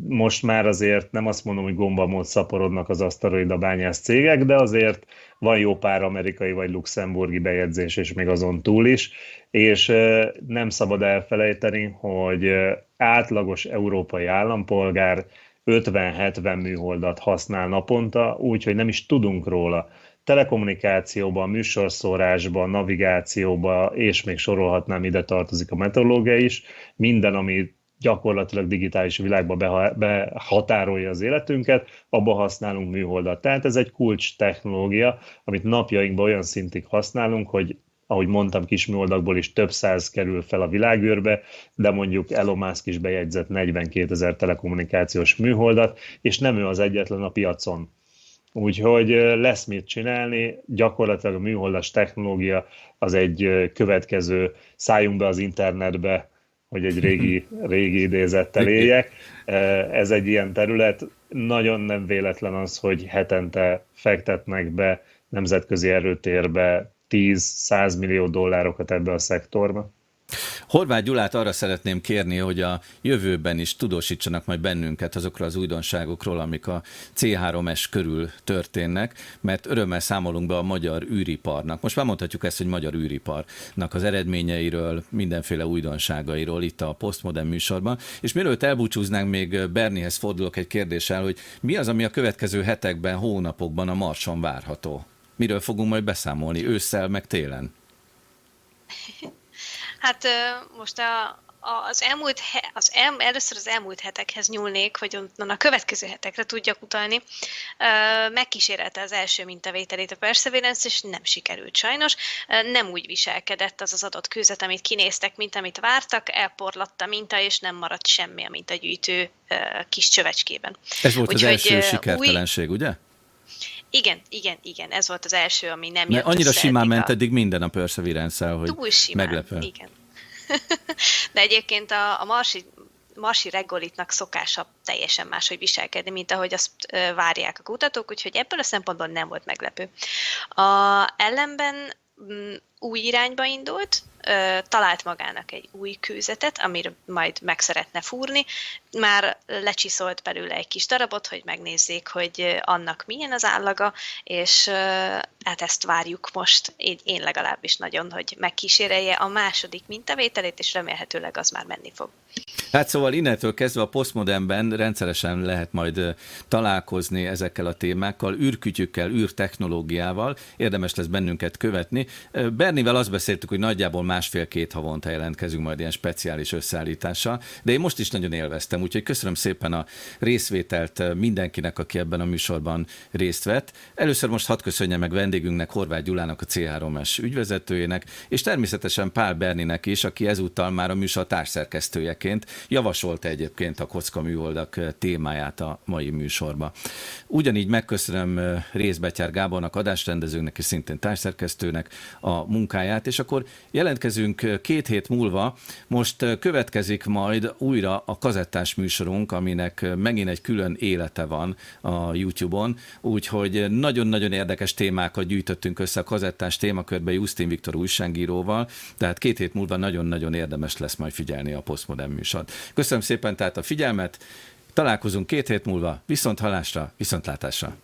most már azért nem azt mondom, hogy gombamód szaporodnak az aszteroida bányász cégek, de azért van jó pár amerikai vagy luxemburgi bejegyzés, és még azon túl is, és nem szabad elfelejteni, hogy átlagos európai állampolgár 50-70 műholdat használ naponta, úgyhogy nem is tudunk róla. Telekommunikációban, műsorszórásban, navigációban, és még sorolhatnám, ide tartozik a meteorológia is. Minden, ami gyakorlatilag digitális világba behatárolja az életünket, abba használunk műholdat. Tehát ez egy kulcs technológia, amit napjainkban olyan szintig használunk, hogy ahogy mondtam, kis műholdakból is több száz kerül fel a világűrbe, de mondjuk Elon Musk is bejegyzett 42 ezer telekommunikációs műholdat, és nem ő az egyetlen a piacon. Úgyhogy lesz mit csinálni, gyakorlatilag a műholdas technológia az egy következő szálljunk be az internetbe hogy egy régi, régi idézettel éljek. Ez egy ilyen terület. Nagyon nem véletlen az, hogy hetente fektetnek be nemzetközi erőtérbe 10-100 millió dollárokat ebbe a szektorba. Horváth Gyulát arra szeretném kérni, hogy a jövőben is tudósítsanak majd bennünket azokról az újdonságokról, amik a C3S körül történnek, mert örömmel számolunk be a magyar űriparnak. Most már mondhatjuk ezt, hogy magyar űriparnak az eredményeiről, mindenféle újdonságairól itt a Postmodern műsorban. És mielőtt elbúcsúznánk, még Bernihez fordulok egy kérdéssel, hogy mi az, ami a következő hetekben, hónapokban a Marson várható? Miről fogunk majd beszámolni ősszel, meg télen? Hát most a, az elmúlt, he, az el, először az elmúlt hetekhez nyúlnék, hogy onnan a következő hetekre tudjak utalni. Megkísérelte az első mintavételét a Perseverance, és nem sikerült sajnos. Nem úgy viselkedett az az adott kőzet, amit kinéztek, mint amit vártak, elporlatt a minta, és nem maradt semmi a mintagyűjtő kis csövecskében. Ez volt Úgyhogy, az első sikertelenség, új... ugye? Igen, igen, igen, ez volt az első, ami nem Mert jött annyira simán ment eddig minden a perseverance hogy Túl simán, meglepő. igen. De egyébként a, a marsi, marsi regolitnak szokása teljesen máshogy viselkedni, mint ahogy azt várják a kutatók, úgyhogy ebből a szempontból nem volt meglepő. A ellenben mm, új irányba indult, talált magának egy új kőzetet, amire majd meg szeretne fúrni. Már lecsiszolt belőle egy kis darabot, hogy megnézzék, hogy annak milyen az állaga, és hát ezt várjuk most, én legalábbis nagyon, hogy megkísérelje a második mintavételét, és remélhetőleg az már menni fog. Hát szóval innentől kezdve a postmodernben rendszeresen lehet majd találkozni ezekkel a témákkal, űrkütyükkel, űrtechnológiával, érdemes lesz bennünket követni. Bernivel azt beszéltük, hogy nagyjából másfél-két havonta jelentkezünk majd ilyen speciális összeállítással, de én most is nagyon élveztem, úgyhogy köszönöm szépen a részvételt mindenkinek, aki ebben a műsorban részt vett. Először most hadd köszönjem meg vendégünknek, Horváth Gyulának, a C3-es ügyvezetőjének, és természetesen Pál Berninek is, aki ezúttal már a műsor társszerkesztőjeként javasolta egyébként a kocka műholdak témáját a mai műsorba. Ugyanígy megköszönöm Részbetyár Gábornak, adásrendezőnek és szintén társszerkesztőnek a munkáját, és akkor jelentkezünk két hét múlva. Most következik majd újra a kazettás műsorunk, aminek megint egy külön élete van a YouTube-on, úgyhogy nagyon-nagyon érdekes témákat gyűjtöttünk össze a kazettás témakörbe Justin Viktor újságíróval, tehát két hét múlva nagyon-nagyon érdemes lesz majd figyelni a Postmodern műsort. Köszönöm szépen tehát a figyelmet, találkozunk két hét múlva, viszont halásra, viszontlátásra.